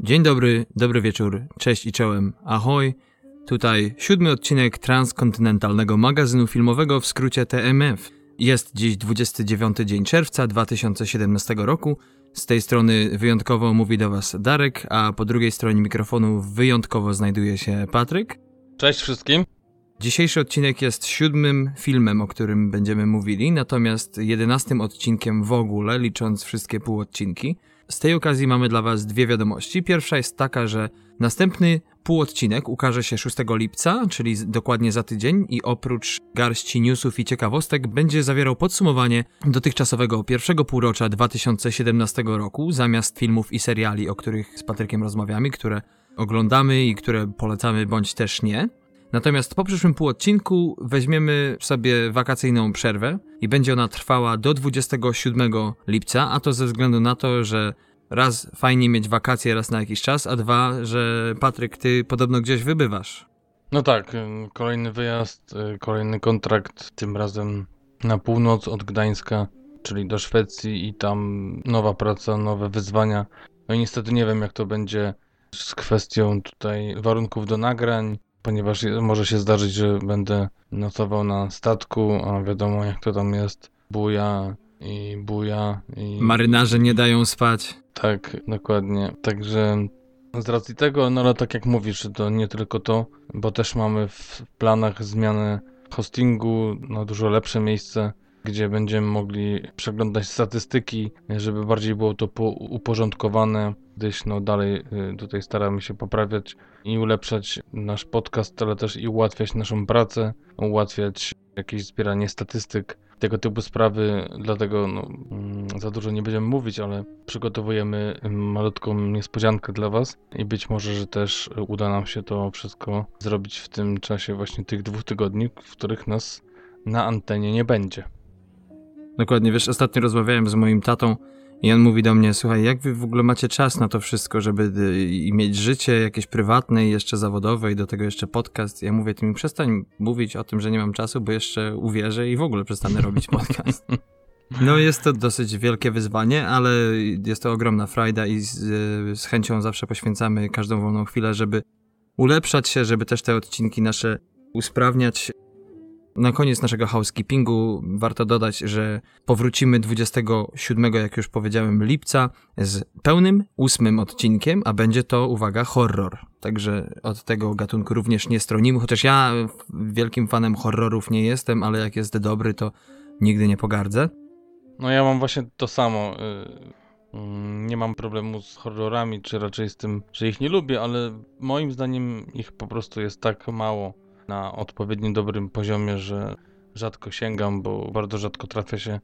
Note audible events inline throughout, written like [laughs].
Dzień dobry, dobry wieczór, cześć i czołem, ahoj. Tutaj siódmy odcinek transkontynentalnego magazynu filmowego w skrócie TMF. Jest dziś 29 dzień czerwca 2017 roku. Z tej strony wyjątkowo mówi do Was Darek, a po drugiej stronie mikrofonu wyjątkowo znajduje się Patryk. Cześć wszystkim. Dzisiejszy odcinek jest siódmym filmem, o którym będziemy mówili, natomiast jedenastym odcinkiem w ogóle, licząc wszystkie półodcinki. Z tej okazji mamy dla Was dwie wiadomości. Pierwsza jest taka, że następny półodcinek ukaże się 6 lipca, czyli dokładnie za tydzień, i oprócz garści newsów i ciekawostek będzie zawierał podsumowanie dotychczasowego pierwszego półrocza 2017 roku, zamiast filmów i seriali, o których z Patrykiem rozmawiamy, które oglądamy i które polecamy bądź też nie. Natomiast po przyszłym półodcinku weźmiemy sobie wakacyjną przerwę i będzie ona trwała do 27 lipca, a to ze względu na to, że raz fajnie mieć wakacje raz na jakiś czas, a dwa, że Patryk, ty podobno gdzieś wybywasz. No tak, kolejny wyjazd, y, kolejny kontrakt, tym razem na północ od Gdańska, czyli do Szwecji i tam nowa praca, nowe wyzwania. No i niestety nie wiem jak to będzie z kwestią tutaj warunków do nagrań, ponieważ może się zdarzyć, że będę nocował na statku, a wiadomo jak to tam jest, buja i buja. I... Marynarze nie dają spać. Tak, dokładnie. Także z racji tego, no ale tak jak mówisz, to nie tylko to, bo też mamy w planach zmianę hostingu na dużo lepsze miejsce, gdzie będziemy mogli przeglądać statystyki, żeby bardziej było to uporządkowane, gdyż no dalej y, tutaj staramy się poprawiać i ulepszać nasz podcast, ale też i ułatwiać naszą pracę, ułatwiać jakieś zbieranie statystyk, tego typu sprawy, dlatego no, mm, za dużo nie będziemy mówić, ale przygotowujemy malutką niespodziankę dla Was i być może, że też uda nam się to wszystko zrobić w tym czasie właśnie tych dwóch tygodni, w których nas na antenie nie będzie. Dokładnie, wiesz, ostatnio rozmawiałem z moim tatą i on mówi do mnie, słuchaj, jak wy w ogóle macie czas na to wszystko, żeby y, mieć życie jakieś prywatne i jeszcze zawodowe i do tego jeszcze podcast. Ja mówię, ty mi przestań mówić o tym, że nie mam czasu, bo jeszcze uwierzę i w ogóle przestanę robić [laughs] podcast. No jest to dosyć wielkie wyzwanie, ale jest to ogromna frajda i z, z chęcią zawsze poświęcamy każdą wolną chwilę, żeby ulepszać się, żeby też te odcinki nasze usprawniać. Na koniec naszego housekeepingu warto dodać, że powrócimy 27, jak już powiedziałem, lipca z pełnym ósmym odcinkiem, a będzie to, uwaga, horror. Także od tego gatunku również nie stronimy, chociaż ja wielkim fanem horrorów nie jestem, ale jak jest dobry, to nigdy nie pogardzę. No ja mam właśnie to samo. Y, mm, nie mam problemu z horrorami, czy raczej z tym, że ich nie lubię, ale moim zdaniem ich po prostu jest tak mało na odpowiednim dobrym poziomie, że rzadko sięgam, bo bardzo rzadko trafia się,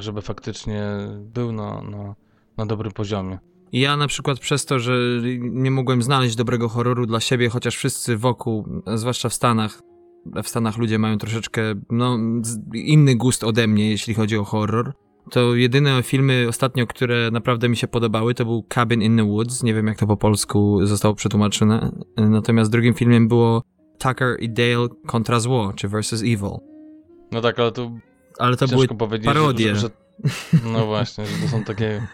żeby faktycznie był na, na, na dobrym poziomie. Ja na przykład przez to, że nie mogłem znaleźć dobrego horroru dla siebie, chociaż wszyscy wokół, zwłaszcza w Stanach, w Stanach ludzie mają troszeczkę no, inny gust ode mnie, jeśli chodzi o horror. To jedyne filmy ostatnio, które naprawdę mi się podobały, to był Cabin in the Woods. Nie wiem, jak to po polsku zostało przetłumaczone. Natomiast drugim filmem było Tucker i Dale kontra zło, czy versus evil. No tak, ale to. Ale to były parodie. Że, że, [laughs] no właśnie, że to są takie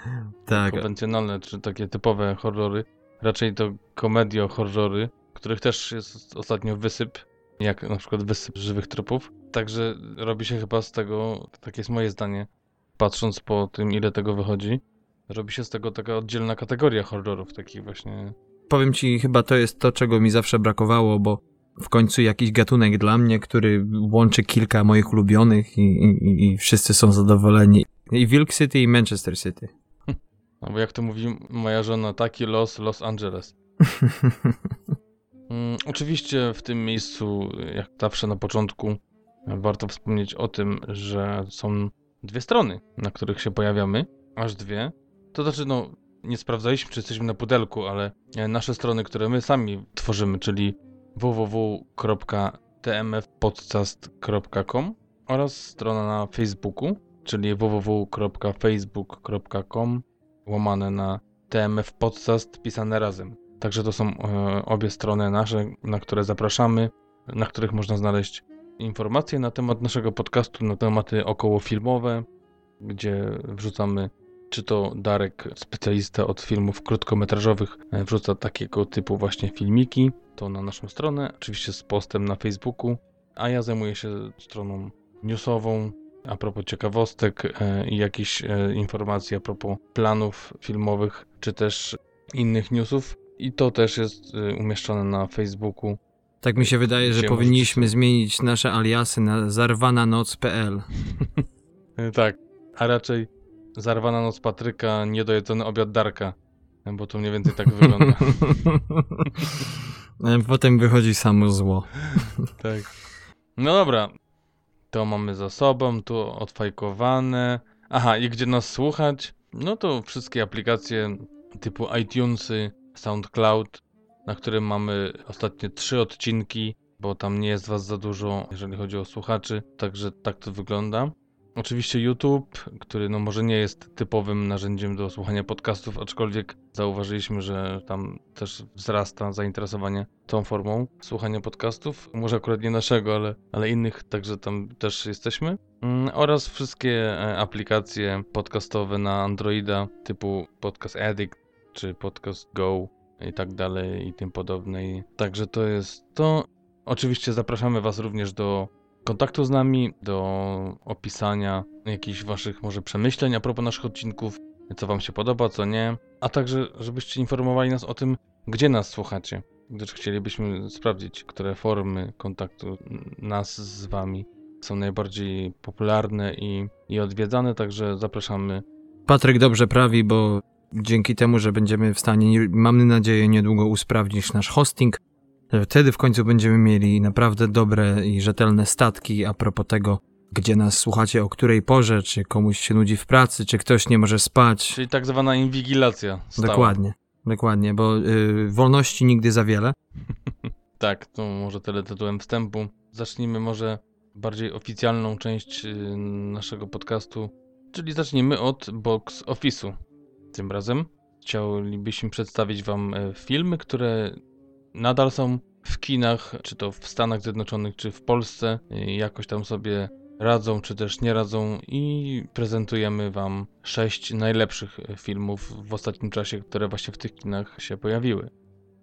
tak. konwencjonalne, czy takie typowe horrory. Raczej to komedio horrory, których też jest ostatnio wysyp, jak na przykład wysyp żywych trupów. Także robi się chyba z tego, takie jest moje zdanie, patrząc po tym, ile tego wychodzi, robi się z tego taka oddzielna kategoria horrorów, takich właśnie. Powiem ci, chyba to jest to, czego mi zawsze brakowało, bo w końcu jakiś gatunek dla mnie, który łączy kilka moich ulubionych i, i, i wszyscy są zadowoleni. I Wilk City i Manchester City. No bo jak to mówi moja żona, taki los Los Angeles. [laughs] mm, oczywiście w tym miejscu, jak zawsze na początku, warto wspomnieć o tym, że są dwie strony, na których się pojawiamy, aż dwie. To znaczy, no, nie sprawdzaliśmy, czy jesteśmy na pudelku, ale nasze strony, które my sami tworzymy, czyli www.tmfpodcast.com oraz strona na Facebooku, czyli www.facebook.com łamane na TMF Podcast pisane razem. Także to są e, obie strony nasze, na które zapraszamy, na których można znaleźć informacje na temat naszego podcastu, na tematy okołofilmowe, gdzie wrzucamy czy to Darek, specjalista od filmów krótkometrażowych, e, wrzuca takiego typu właśnie filmiki, to na naszą stronę, oczywiście z postem na Facebooku, a ja zajmuję się stroną newsową, a propos ciekawostek e, i jakichś e, informacji a propos planów filmowych, czy też innych newsów. I to też jest umieszczone na Facebooku. Tak mi się wydaje, że powinniśmy możecie... zmienić nasze aliasy na zarwananoc.pl. [laughs] tak, a raczej Zarwana noc Patryka, niedojedzony obiad Darka. Bo to mniej więcej tak wygląda. [laughs] Potem wychodzi samo zło. [laughs] tak. No dobra. To mamy za sobą, tu odfajkowane. Aha, i gdzie nas słuchać? No to wszystkie aplikacje typu iTunesy, SoundCloud, na którym mamy ostatnie trzy odcinki, bo tam nie jest was za dużo, jeżeli chodzi o słuchaczy, także tak to wygląda. Oczywiście YouTube, który no może nie jest typowym narzędziem do słuchania podcastów, aczkolwiek zauważyliśmy, że tam też wzrasta zainteresowanie tą formą słuchania podcastów. Może akurat nie naszego, ale, ale innych, także tam też jesteśmy. Mm, oraz wszystkie e, aplikacje podcastowe na Androida typu Podcast Addict czy Podcast Go i tak dalej i tym podobne. Także to jest to. Oczywiście zapraszamy Was również do kontaktu z nami, do opisania jakichś waszych może przemyśleń a propos naszych odcinków, co wam się podoba, co nie, a także żebyście informowali nas o tym, gdzie nas słuchacie, gdyż chcielibyśmy sprawdzić, które formy kontaktu nas z wami są najbardziej popularne i, i odwiedzane, także zapraszamy. Patryk dobrze prawi, bo dzięki temu, że będziemy w stanie, mamy nadzieję, niedługo usprawnić nasz hosting, Wtedy w końcu będziemy mieli naprawdę dobre i rzetelne statki a propos tego, gdzie nas słuchacie, o której porze, czy komuś się nudzi w pracy, czy ktoś nie może spać. Czyli tak zwana inwigilacja. Stała. Dokładnie, dokładnie, bo y, wolności nigdy za wiele. [laughs] tak, to może tyle tytułem wstępu. Zacznijmy może bardziej oficjalną część y, naszego podcastu, czyli zacznijmy od box office'u. Tym razem chcielibyśmy przedstawić wam e, filmy, które nadal są w kinach, czy to w Stanach Zjednoczonych, czy w Polsce, jakoś tam sobie radzą, czy też nie radzą i prezentujemy Wam sześć najlepszych filmów w ostatnim czasie, które właśnie w tych kinach się pojawiły.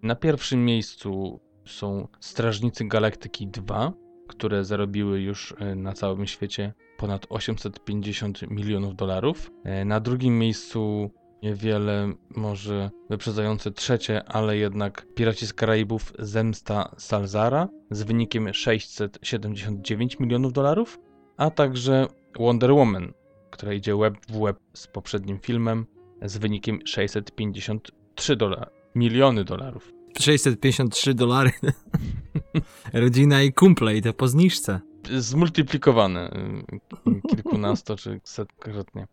Na pierwszym miejscu są Strażnicy Galaktyki 2, które zarobiły już e, na całym świecie ponad 850 milionów dolarów. E, na drugim miejscu niewiele może wyprzedzające trzecie, ale jednak Piraci z Karaibów Zemsta Salzara z wynikiem 679 milionów dolarów, a także Wonder Woman, która idzie web w web z poprzednim filmem z wynikiem 653 dolary, miliony dolarów. 653 dolary. [laughs] Rodzina i kumple i to po zniżce. Zmultiplikowane y, kilkunasto czy setkrotnie.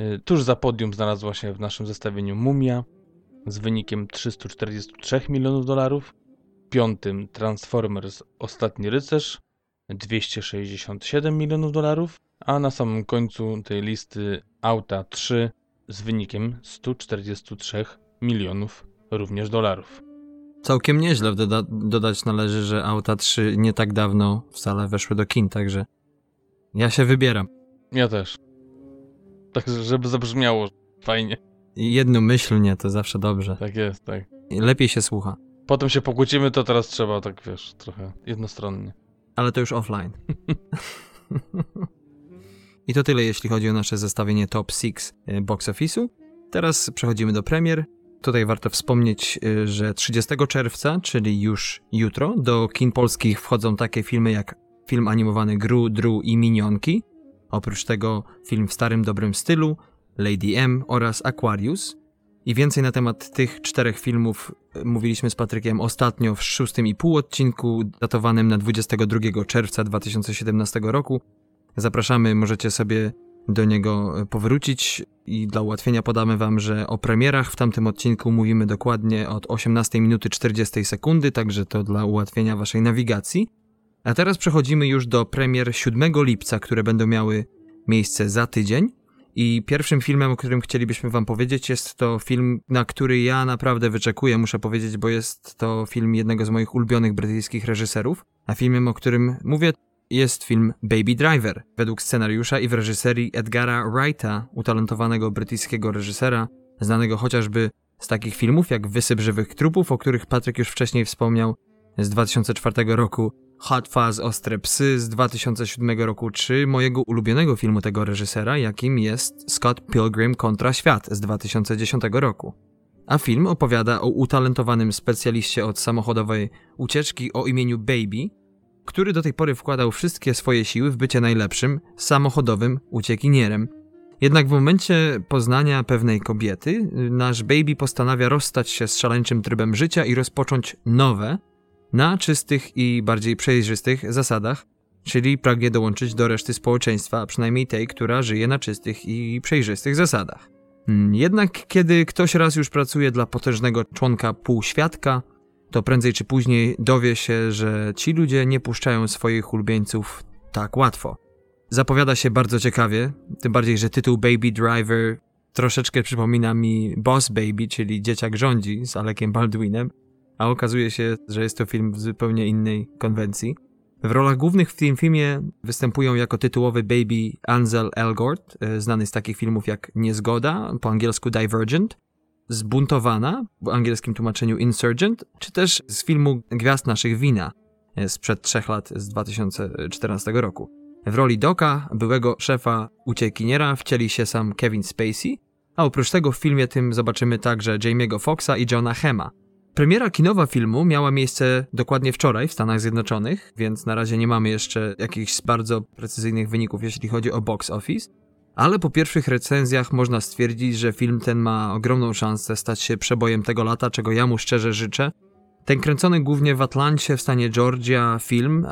Y, tuż za podium znalazła się w naszym zestawieniu Mumia z wynikiem 343 milionów dolarów. Piątym Transformers Ostatni Rycerz 267 milionów dolarów, a na samym końcu tej listy Auta 3 z wynikiem 143 milionów również dolarów. Całkiem nieźle doda dodać należy, że Auta 3 nie tak dawno wcale weszły do kin, także ja się wybieram. Ja też. Tak, żeby zabrzmiało fajnie. Jednomyślnie to zawsze dobrze. Tak jest, tak. I lepiej się słucha. Potem się pokłócimy, to teraz trzeba tak, wiesz, trochę jednostronnie. Ale to już offline. I to tyle, jeśli chodzi o nasze zestawienie top 6 e, box office'u. Teraz przechodzimy do premier. Tutaj warto wspomnieć, e, że 30 czerwca, czyli już jutro, do kin polskich wchodzą takie filmy jak film animowany Gru, Dru i Minionki, Oprócz tego film w starym dobrym stylu, Lady M oraz Aquarius. I więcej na temat tych czterech filmów e, mówiliśmy z Patrykiem ostatnio w szóstym i pół odcinku datowanym na 22 czerwca 2017 roku. Zapraszamy, możecie sobie do niego e, powrócić i dla ułatwienia podamy wam, że o premierach w tamtym odcinku mówimy dokładnie od 18 minuty 40 sekundy, także to dla ułatwienia waszej nawigacji. A teraz przechodzimy już do premier 7 lipca, które będą miały miejsce za tydzień. I pierwszym filmem, o którym chcielibyśmy Wam powiedzieć, jest to film, na który ja naprawdę wyczekuję, muszę powiedzieć, bo jest to film jednego z moich ulubionych brytyjskich reżyserów. A filmem, o którym mówię, jest film Baby Driver, według scenariusza i w reżyserii Edgara Wrighta, utalentowanego brytyjskiego reżysera, znanego chociażby z takich filmów jak Wysyp żywych trupów, o których Patryk już wcześniej wspomniał, z 2004 roku, Hot Fuzz Ostre Psy z 2007 roku, czy mojego ulubionego filmu tego reżysera, jakim jest Scott Pilgrim kontra Świat z 2010 roku. A film opowiada o utalentowanym specjaliście od samochodowej ucieczki o imieniu Baby, który do tej pory wkładał wszystkie swoje siły w bycie najlepszym, samochodowym uciekinierem. Jednak w momencie poznania pewnej kobiety, nasz Baby postanawia rozstać się z szaleńczym trybem życia i rozpocząć nowe, na czystych i bardziej przejrzystych zasadach, czyli pragnie dołączyć do reszty społeczeństwa, przynajmniej tej, która żyje na czystych i przejrzystych zasadach. Hmm, jednak kiedy ktoś raz już pracuje dla potężnego członka półświadka, to prędzej czy później dowie się, że ci ludzie nie puszczają swoich ulubieńców tak łatwo. Zapowiada się bardzo ciekawie, tym bardziej, że tytuł Baby Driver troszeczkę przypomina mi Boss Baby, czyli Dzieciak rządzi z Alekiem Baldwinem, a okazuje się, że jest to film w zupełnie innej konwencji. W rolach głównych w tym filmie występują jako tytułowy baby Ansel Elgort, e, znany z takich filmów jak Niezgoda, po angielsku Divergent, Zbuntowana, w angielskim tłumaczeniu Insurgent, czy też z filmu Gwiazd naszych wina e, sprzed trzech lat z 2014 roku. W roli Doka, byłego szefa uciekiniera, wcieli się sam Kevin Spacey, a oprócz tego w filmie tym zobaczymy także Jamie'ego Foxa i Johna Hema, Premiera kinowa filmu miała miejsce dokładnie wczoraj w Stanach Zjednoczonych, więc na razie nie mamy jeszcze jakichś bardzo precyzyjnych wyników, jeśli chodzi o box office. Ale po pierwszych recenzjach można stwierdzić, że film ten ma ogromną szansę stać się przebojem tego lata, czego ja mu szczerze życzę. Ten kręcony głównie w Atlancie, w stanie Georgia film.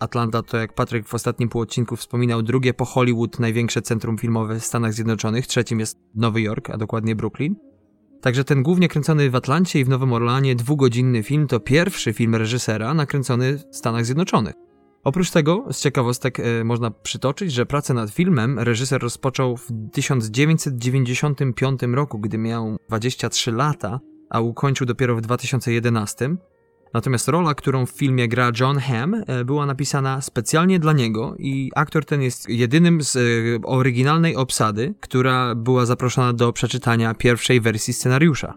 Atlanta to, jak Patryk w ostatnim półodcinku wspominał, drugie po Hollywood największe centrum filmowe w Stanach Zjednoczonych. Trzecim jest Nowy Jork, a dokładnie Brooklyn. Także ten głównie kręcony w Atlancie i w Nowym Orlanie dwugodzinny film to pierwszy film reżysera nakręcony w Stanach Zjednoczonych. Oprócz tego, z ciekawostek e, można przytoczyć, że pracę nad filmem reżyser rozpoczął w 1995 roku, gdy miał 23 lata, a ukończył dopiero w 2011. Natomiast rola, którą w filmie gra John Hamm, e, była napisana specjalnie dla niego i aktor ten jest jedynym z e, oryginalnej obsady, która była zaproszona do przeczytania pierwszej wersji scenariusza.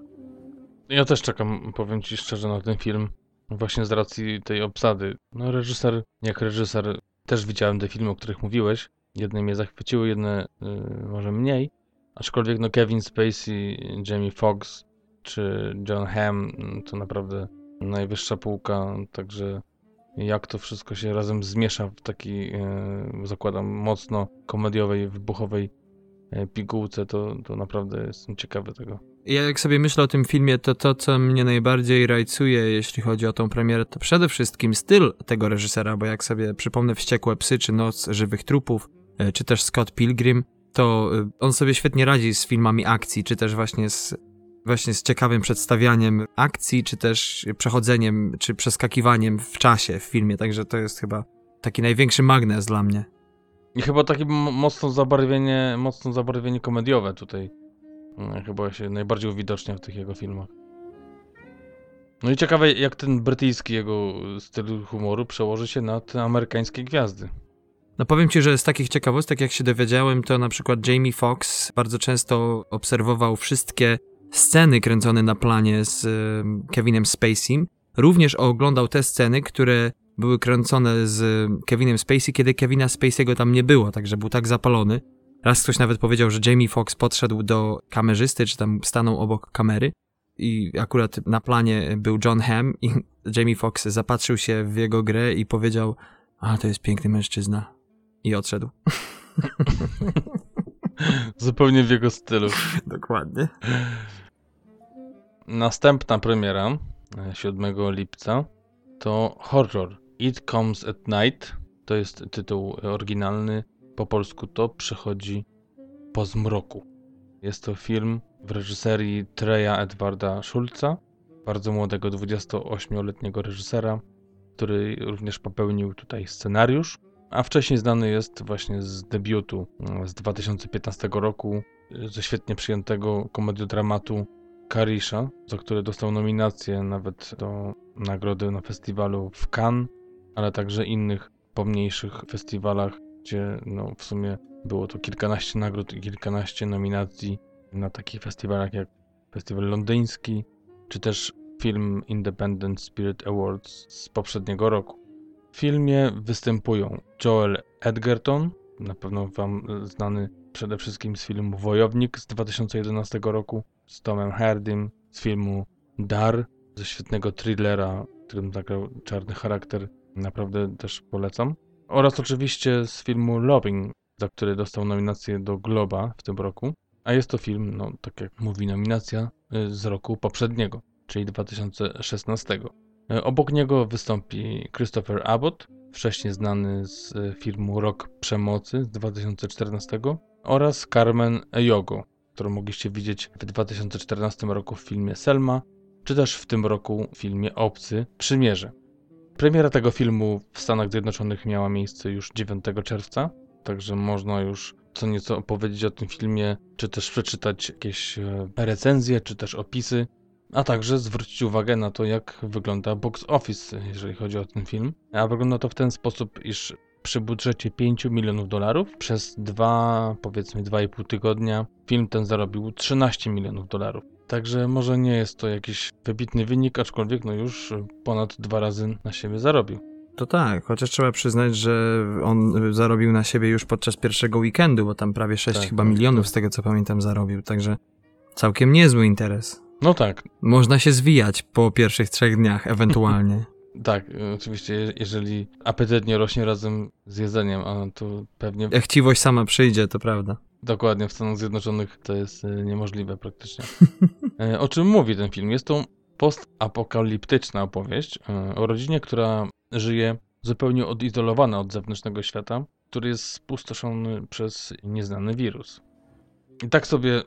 Ja też czekam, powiem ci szczerze, na ten film. Właśnie z racji tej obsady. No, reżyser, jak reżyser, też widziałem te filmy, o których mówiłeś. Jedne mnie zachwyciły, jedne y, może mniej. Aczkolwiek, no, Kevin Spacey, Jamie Foxx czy John Hamm to naprawdę najwyższa półka, także jak to wszystko się razem zmiesza w takiej, e, zakładam, mocno komediowej, wybuchowej e, pigułce, to, to naprawdę jestem ciekawy tego. Ja jak sobie myślę o tym filmie, to to, co mnie najbardziej rajcuje, jeśli chodzi o tą premierę, to przede wszystkim styl tego reżysera, bo jak sobie przypomnę Wściekłe Psy, czy Noc Żywych Trupów, e, czy też Scott Pilgrim, to on sobie świetnie radzi z filmami akcji, czy też właśnie z właśnie z ciekawym przedstawianiem akcji, czy też przechodzeniem, czy przeskakiwaniem w czasie w filmie, także to jest chyba taki największy magnes dla mnie. I chyba takie mocno zabarwienie, mocno zabarwienie komediowe tutaj mm, chyba się najbardziej uwidocznia w tych jego filmach. No i ciekawe, jak ten brytyjski jego styl humoru przełoży się na te amerykańskie gwiazdy. No powiem ci, że z takich ciekawostek, jak się dowiedziałem, to na przykład Jamie Foxx bardzo często obserwował wszystkie sceny kręcone na planie z Kevinem Spacey. Również oglądał te sceny, które były kręcone z Kevinem Spacey, kiedy Kevina Spacey'ego tam nie było, także był tak zapalony. Raz ktoś nawet powiedział, że Jamie Foxx podszedł do kamerzysty, czy tam stanął obok kamery i akurat na planie był John Hamm i [laughs] Jamie Foxx zapatrzył się w jego grę i powiedział, a to jest piękny mężczyzna. I odszedł. [laughs] Zupełnie w jego stylu. [laughs] Dokładnie. Następna premiera 7 e, lipca to horror It Comes at Night. To jest tytuł oryginalny. Po polsku to przychodzi po zmroku. Jest to film w reżyserii Treya Edwarda Schulza, bardzo młodego 28-letniego reżysera, który również popełnił tutaj scenariusz, a wcześniej znany jest właśnie z debiutu e, z 2015 roku, e, ze świetnie przyjętego komediodramatu Karisha, za który dostał nominację nawet do nagrody na festiwalu w Cannes, ale także innych pomniejszych festiwalach, gdzie no, w sumie było to kilkanaście nagród i kilkanaście nominacji na takich festiwalach jak Festiwal Londyński, czy też film Independent Spirit Awards z poprzedniego roku. W filmie występują Joel Edgerton, na pewno Wam znany przede wszystkim z filmu Wojownik z 2011 roku, z Tomem Hardym, z filmu Dar, ze świetnego thrillera, w którym zagrał czarny charakter, naprawdę też polecam. Oraz oczywiście z filmu Loving, za który dostał nominację do Globa w tym roku. A jest to film, no tak jak mówi nominacja, y, z roku poprzedniego, czyli 2016. Y, obok niego wystąpi Christopher Abbott, wcześniej znany z filmu Rok Przemocy z 2014 oraz Carmen Ejogo, którą mogliście widzieć w 2014 roku w filmie Selma, czy też w tym roku w filmie Obcy Przymierze. Premiera tego filmu w Stanach Zjednoczonych miała miejsce już 9 czerwca, także można już co nieco opowiedzieć o tym filmie, czy też przeczytać jakieś e, recenzje, czy też opisy, a także zwrócić uwagę na to, jak wygląda box office, jeżeli chodzi o ten film. A wygląda to w ten sposób, iż przy budżecie 5 milionów dolarów przez dwa, powiedzmy 2,5 tygodnia film ten zarobił 13 milionów dolarów. Także może nie jest to jakiś wybitny wynik, aczkolwiek no już ponad dwa razy na siebie zarobił. To tak, chociaż trzeba przyznać, że on zarobił na siebie już podczas pierwszego weekendu, bo tam prawie 6 Tak, chyba tak, milionów tak. z tego co pamiętam zarobił, także całkiem niezły interes. No tak, Można się zwijać po pierwszych trzech dniach ewentualnie. [laughs] tak, y, oczywiście je- jeżeli apetyt nie rośnie razem z jedzeniem, a to pewnie Jak chciwość sama przyjdzie, to prawda. Dokładnie, w Stanach Zjednoczonych to jest e, niemożliwe praktycznie. E, [laughs] O czym mówi ten film? Jest to postapokaliptyczna opowieść o rodzinie, która żyje zupełnie odizolowana od zewnętrznego świata, który jest spustoszony przez nieznany wirus. I tak sobie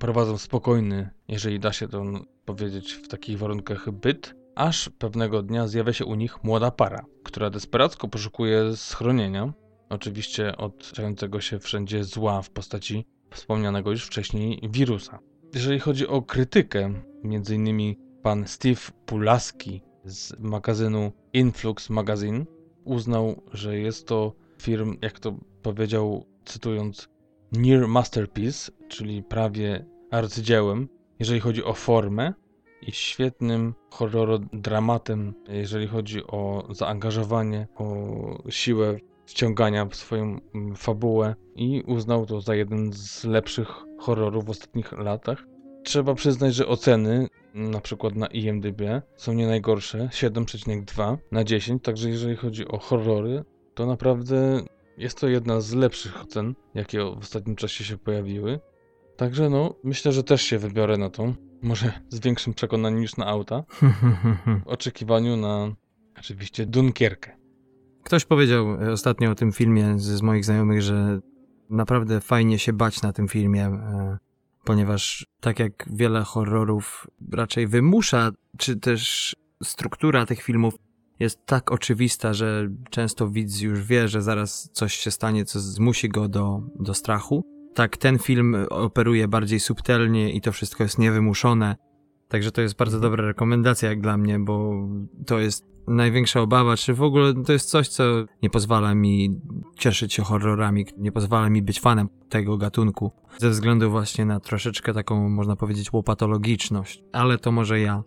prowadzą spokojny, jeżeli da się to powiedzieć w takich warunkach, byt, aż pewnego dnia zjawia się u nich młoda para, która desperacko poszukuje schronienia, oczywiście od czającego się wszędzie zła w postaci wspomnianego już wcześniej wirusa. Jeżeli chodzi o krytykę, między innymi pan Steve Pulaski z magazynu Influx Magazine uznał, że jest to film, jak to powiedział, cytując, near masterpiece, czyli prawie arcydziełem, jeżeli chodzi o formę i świetnym horrorodramatem, jeżeli chodzi o zaangażowanie, o siłę wciągania w swoją mm, fabułę i uznał to za jeden z lepszych horrorów w ostatnich latach. Trzeba przyznać, że oceny, na przykład na IMDb, są nie najgorsze, 7,2 na 10, także jeżeli chodzi o horrory, to naprawdę jest to jedna z lepszych ocen, jakie w ostatnim czasie się pojawiły. Także no, myślę, że też się wybiorę na to. Może z większym przekonaniem niż na auta. W oczekiwaniu na oczywiście Dunkierkę. Ktoś powiedział e, ostatnio o tym filmie z, moich znajomych, że naprawdę fajnie się bać na tym filmie, e, ponieważ tak jak wiele horrorów raczej wymusza, czy też struktura tych filmów jest tak oczywista, że często widz już wie, że zaraz coś się stanie, co zmusi go do, do strachu. Tak ten film operuje bardziej subtelnie i to wszystko jest niewymuszone. Także to jest bardzo dobra rekomendacja jak dla mnie, bo to jest największa obawa, czy w ogóle to jest coś, co nie pozwala mi cieszyć się horrorami, nie pozwala mi być fanem tego gatunku, ze względu właśnie na troszeczkę taką, można powiedzieć, łopatologiczność. Ale to może ja.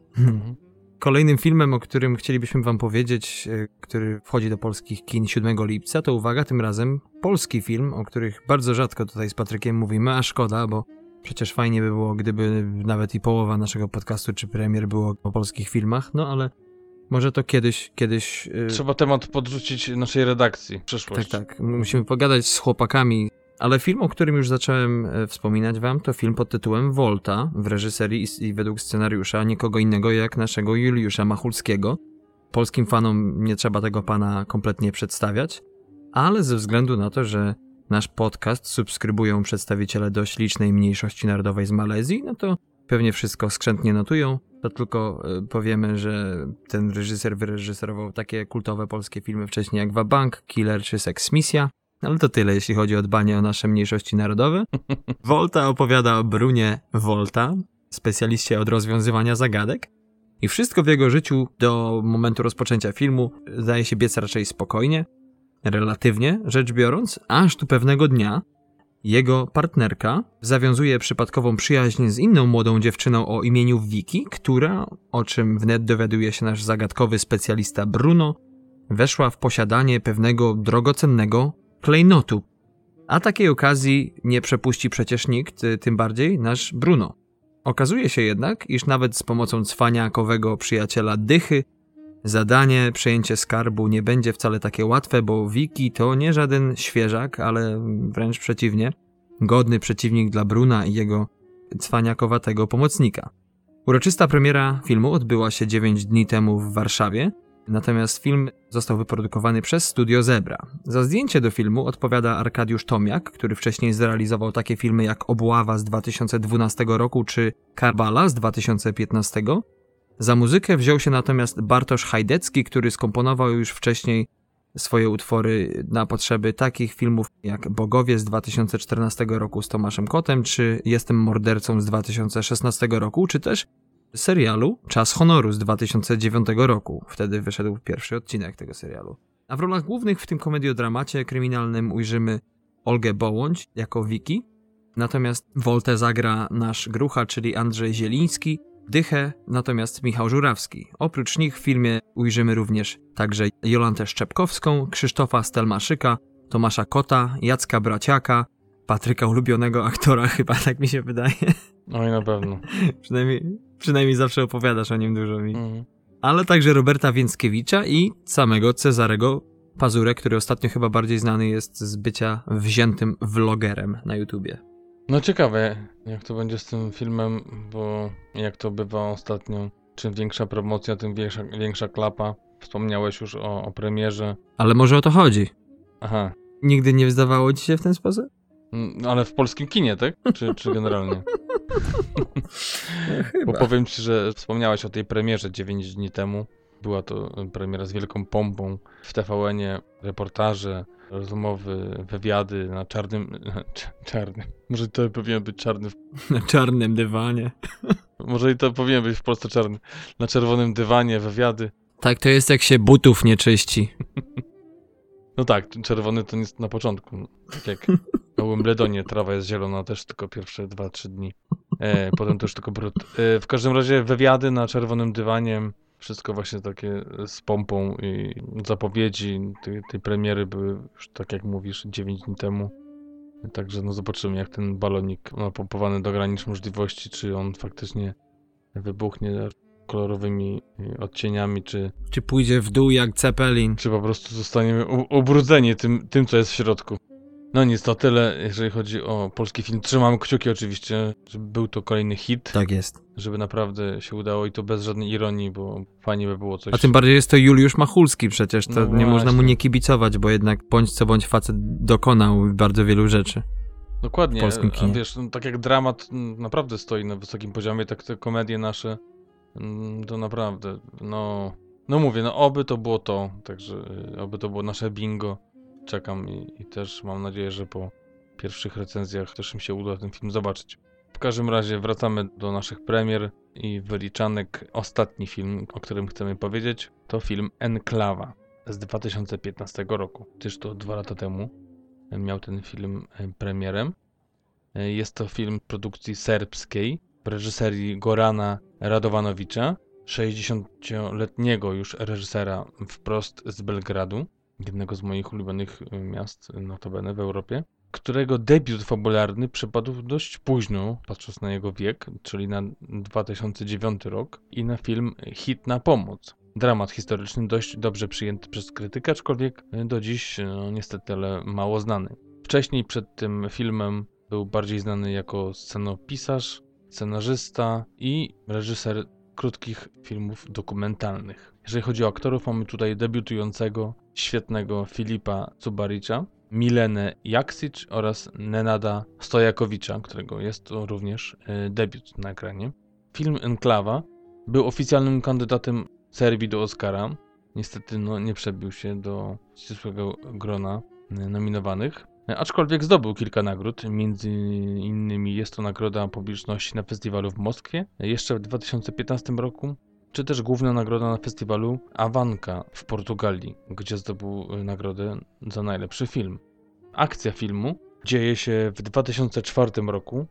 Kolejnym filmem, o którym chcielibyśmy wam powiedzieć, e, który wchodzi do polskich kin 7 lipca, to uwaga, tym razem polski film, o których bardzo rzadko tutaj z Patrykiem mówimy, a szkoda, bo przecież fajnie by było, gdyby nawet i połowa naszego podcastu czy premier było o polskich filmach, no ale może to kiedyś, kiedyś... e, Trzeba temat podrzucić naszej redakcji w przyszłość. tak, tak. Musimy pogadać z chłopakami. Ale film, o którym już zacząłem e, wspominać wam, to film pod tytułem Volta w reżyserii i, według scenariusza nikogo innego jak naszego Juliusza Machulskiego. Polskim fanom nie trzeba tego pana kompletnie przedstawiać, ale ze względu na to, że nasz podcast subskrybują przedstawiciele dość licznej mniejszości narodowej z Malezji, no to pewnie wszystko skrzętnie notują. To tylko e, powiemy, że ten reżyser wyreżyserował takie kultowe polskie filmy wcześniej jak Wabank, Killer czy Sex Misja. Ale to tyle, jeśli chodzi o dbanie o nasze mniejszości narodowe. [laughs] Volta opowiada o Brunie Volta, specjaliście od rozwiązywania zagadek. I wszystko w jego życiu do momentu rozpoczęcia filmu zdaje się biec raczej spokojnie. relatywnie rzecz biorąc, aż tu pewnego dnia jego partnerka zawiązuje przypadkową przyjaźń z inną młodą dziewczyną o imieniu Vicky, która, o czym wnet dowiaduje się nasz zagadkowy specjalista Bruno, weszła w posiadanie pewnego drogocennego klejnotu. A takiej okazji nie przepuści przecież nikt, tym bardziej nasz Bruno. Okazuje się jednak, iż nawet z pomocą cwaniakowego przyjaciela Dychy zadanie przejęcie skarbu nie będzie wcale takie łatwe, bo Wiki to nie żaden świeżak, ale wręcz przeciwnie, godny przeciwnik dla Bruna i jego cwaniakowatego pomocnika. Uroczysta premiera filmu odbyła się 9 dni temu w Warszawie, natomiast film został wyprodukowany przez Studio Zebra. Za zdjęcie do filmu odpowiada Arkadiusz Tomiak, który wcześniej zrealizował takie filmy jak Obława z 2012 roku czy Karbala z 2015. Za muzykę wziął się natomiast Bartosz Hajdecki, który skomponował już wcześniej swoje utwory na potrzeby takich filmów jak Bogowie z 2014 roku z Tomaszem Kotem, czy Jestem mordercą z 2016 roku, czy też serialu Czas Honoru z 2009 roku. Wtedy wyszedł pierwszy odcinek tego serialu. A w rolach głównych w tym komediodramacie kryminalnym ujrzymy Olgę Bołądź jako Wiki, natomiast Woltę zagra nasz grucha, czyli Andrzej Zieliński, Dychę natomiast Michał Żurawski. Oprócz nich w filmie ujrzymy również także Jolantę Szczepkowską, Krzysztofa Stelmaszyka, Tomasza Kota, Jacka Braciaka, Patryka ulubionego aktora, [laughs] chyba tak mi się wydaje. Oj, na pewno. [laughs] przynajmniej, przynajmniej zawsze opowiadasz o nim dużo mi. Mhm. Ale także Roberta Więckiewicza i samego Cezarego Pazurę, który ostatnio chyba bardziej znany jest z bycia wziętym vlogerem na YouTubie. No ciekawe, jak to będzie z tym filmem, bo jak to bywa ostatnio, czym większa promocja, tym większa, większa klapa. Wspomniałeś już o, o premierze. Ale może o to chodzi. Aha, Nigdy nie zdawało ci się w ten sposób? Mm, ale w polskim kinie, tak? Czy, czy generalnie? [laughs] Bo powiem ci, że wspomniałeś o tej premierze 9 dni temu. Była to premiera z wielką pompą w TVN-ie, reportaże, rozmowy, wywiady na czarnym. [laughs] Czarnym. Może to powinien być czarny. [laughs] Na czarnym dywanie. Może i to powinien być w Polsce czarny. Na czerwonym dywanie, wywiady. Tak to jest jak się butów nie czyści. No tak, czerwony to jest na początku. Tak jak [laughs] na Wimbledonie trawa jest zielona też tylko pierwsze 2-3 dni. E, potem to już tylko brud. E, w każdym razie wywiady na czerwonym dywanie. Wszystko właśnie takie z pompą i zapowiedzi tej, tej premiery były już tak jak mówisz 9 dni temu. Także no zobaczymy jak ten balonik napompowany do granic możliwości, czy on faktycznie wybuchnie kolorowymi odcieniami, czy, Czy pójdzie w dół jak Cepelin? czy po prostu zostaniemy ubrudzeni tym, tym, co jest w środku. No nic, to tyle, jeżeli chodzi o polski film. Trzymam kciuki oczywiście, żeby był to kolejny hit, Tak jest. żeby naprawdę się udało i to bez żadnej ironii, bo fajnie by było coś... A tym bardziej jest to Juliusz Machulski przecież, to No nie można mu właśnie. nie kibicować, bo jednak bądź co bądź facet dokonał bardzo wielu rzeczy. Dokładnie, w polskim a kinie. wiesz, no, tak jak dramat mm, naprawdę stoi na wysokim poziomie, tak te komedie nasze, to naprawdę, no... No mówię, no oby to było to, także y, oby to było nasze bingo. Czekam i, i też mam nadzieję, że po pierwszych recenzjach też mi się uda ten film zobaczyć. W każdym razie wracamy do naszych premier i wyliczanek. Ostatni film, o którym chcemy powiedzieć, to film Enklawa z 2015 roku. Gdyż to dwa lata temu miał ten film e, premierem. E, Jest to film produkcji serbskiej reżyserii Gorana Radowanowicza, 60-letniego już reżysera wprost z Belgradu, jednego z moich ulubionych e, miast notabene w Europie, którego debiut fabularny przypadł dość późno, patrząc na jego wiek, czyli na 2009 rok i na film Hit na pomoc. Dramat historyczny dość dobrze przyjęty przez krytykę, aczkolwiek do dziś no, niestety ale mało znany. Wcześniej przed tym filmem był bardziej znany jako scenopisarz, scenarzysta i reżyser krótkich filmów dokumentalnych. Jeżeli chodzi o aktorów, mamy tutaj debiutującego, świetnego Filipa Cubaricza, Milenę Jaksic oraz Nenada Stojakowicza, którego jest to również e, debiut na ekranie. Film Enklawa był oficjalnym kandydatem Serbii do Oscara. Niestety no, nie przebił się do ścisłego grona e, nominowanych. Aczkolwiek zdobył kilka nagród, między innymi jest to nagroda publiczności na festiwalu w Moskwie jeszcze w 2015 roku czy też główna nagroda na festiwalu Avanca w Portugalii, gdzie zdobył nagrodę za najlepszy film. Akcja filmu dzieje się w 2004 roku,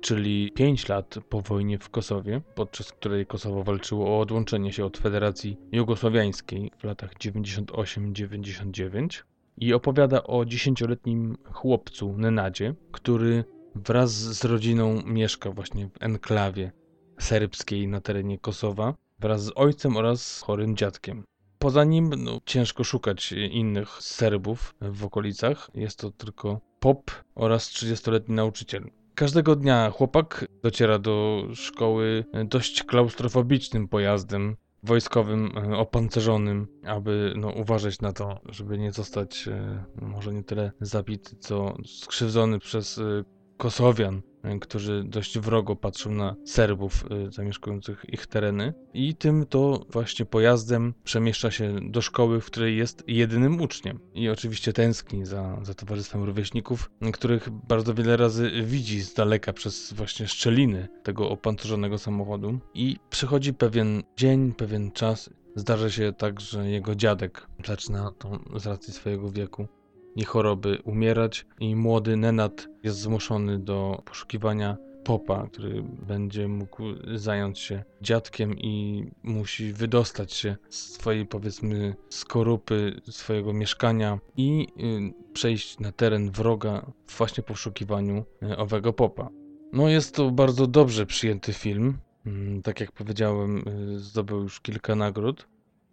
czyli 5 lat po wojnie w Kosowie, podczas której Kosowo walczyło o odłączenie się od Federacji Jugosłowiańskiej w latach 98-99 i opowiada o dziesięcioletnim chłopcu Nenadzie, który wraz z rodziną mieszka właśnie w enklawie serbskiej na terenie Kosowa wraz z ojcem oraz chorym dziadkiem. Poza nim no, ciężko szukać innych Serbów w okolicach. Jest to tylko pop oraz 30-letni nauczyciel. Każdego dnia chłopak dociera do szkoły dość klaustrofobicznym pojazdem wojskowym, e, opancerzonym, aby no, uważać na to, żeby nie zostać e, może nie tyle zabity, co skrzywdzony przez e, Kosowian, e, którzy dość wrogo patrzą na Serbów e, zamieszkujących ich tereny. I tym to właśnie pojazdem przemieszcza się do szkoły, w której jest jedynym uczniem. I oczywiście tęskni za, za towarzystwem rówieśników, których bardzo wiele razy widzi z daleka przez właśnie szczeliny tego opancerzonego samochodu. I przychodzi pewien dzień, pewien czas. Zdarza się tak, że jego dziadek zaczyna to z racji swojego wieku i choroby umierać i młody Nenad jest zmuszony do poszukiwania popa, który będzie mógł zająć się dziadkiem i musi wydostać się z swojej powiedzmy skorupy swojego mieszkania i y, przejść na teren wroga w właśnie poszukiwaniu y, owego popa. No jest to bardzo dobrze przyjęty film. Mm, Tak jak powiedziałem, y, zdobył już kilka nagród.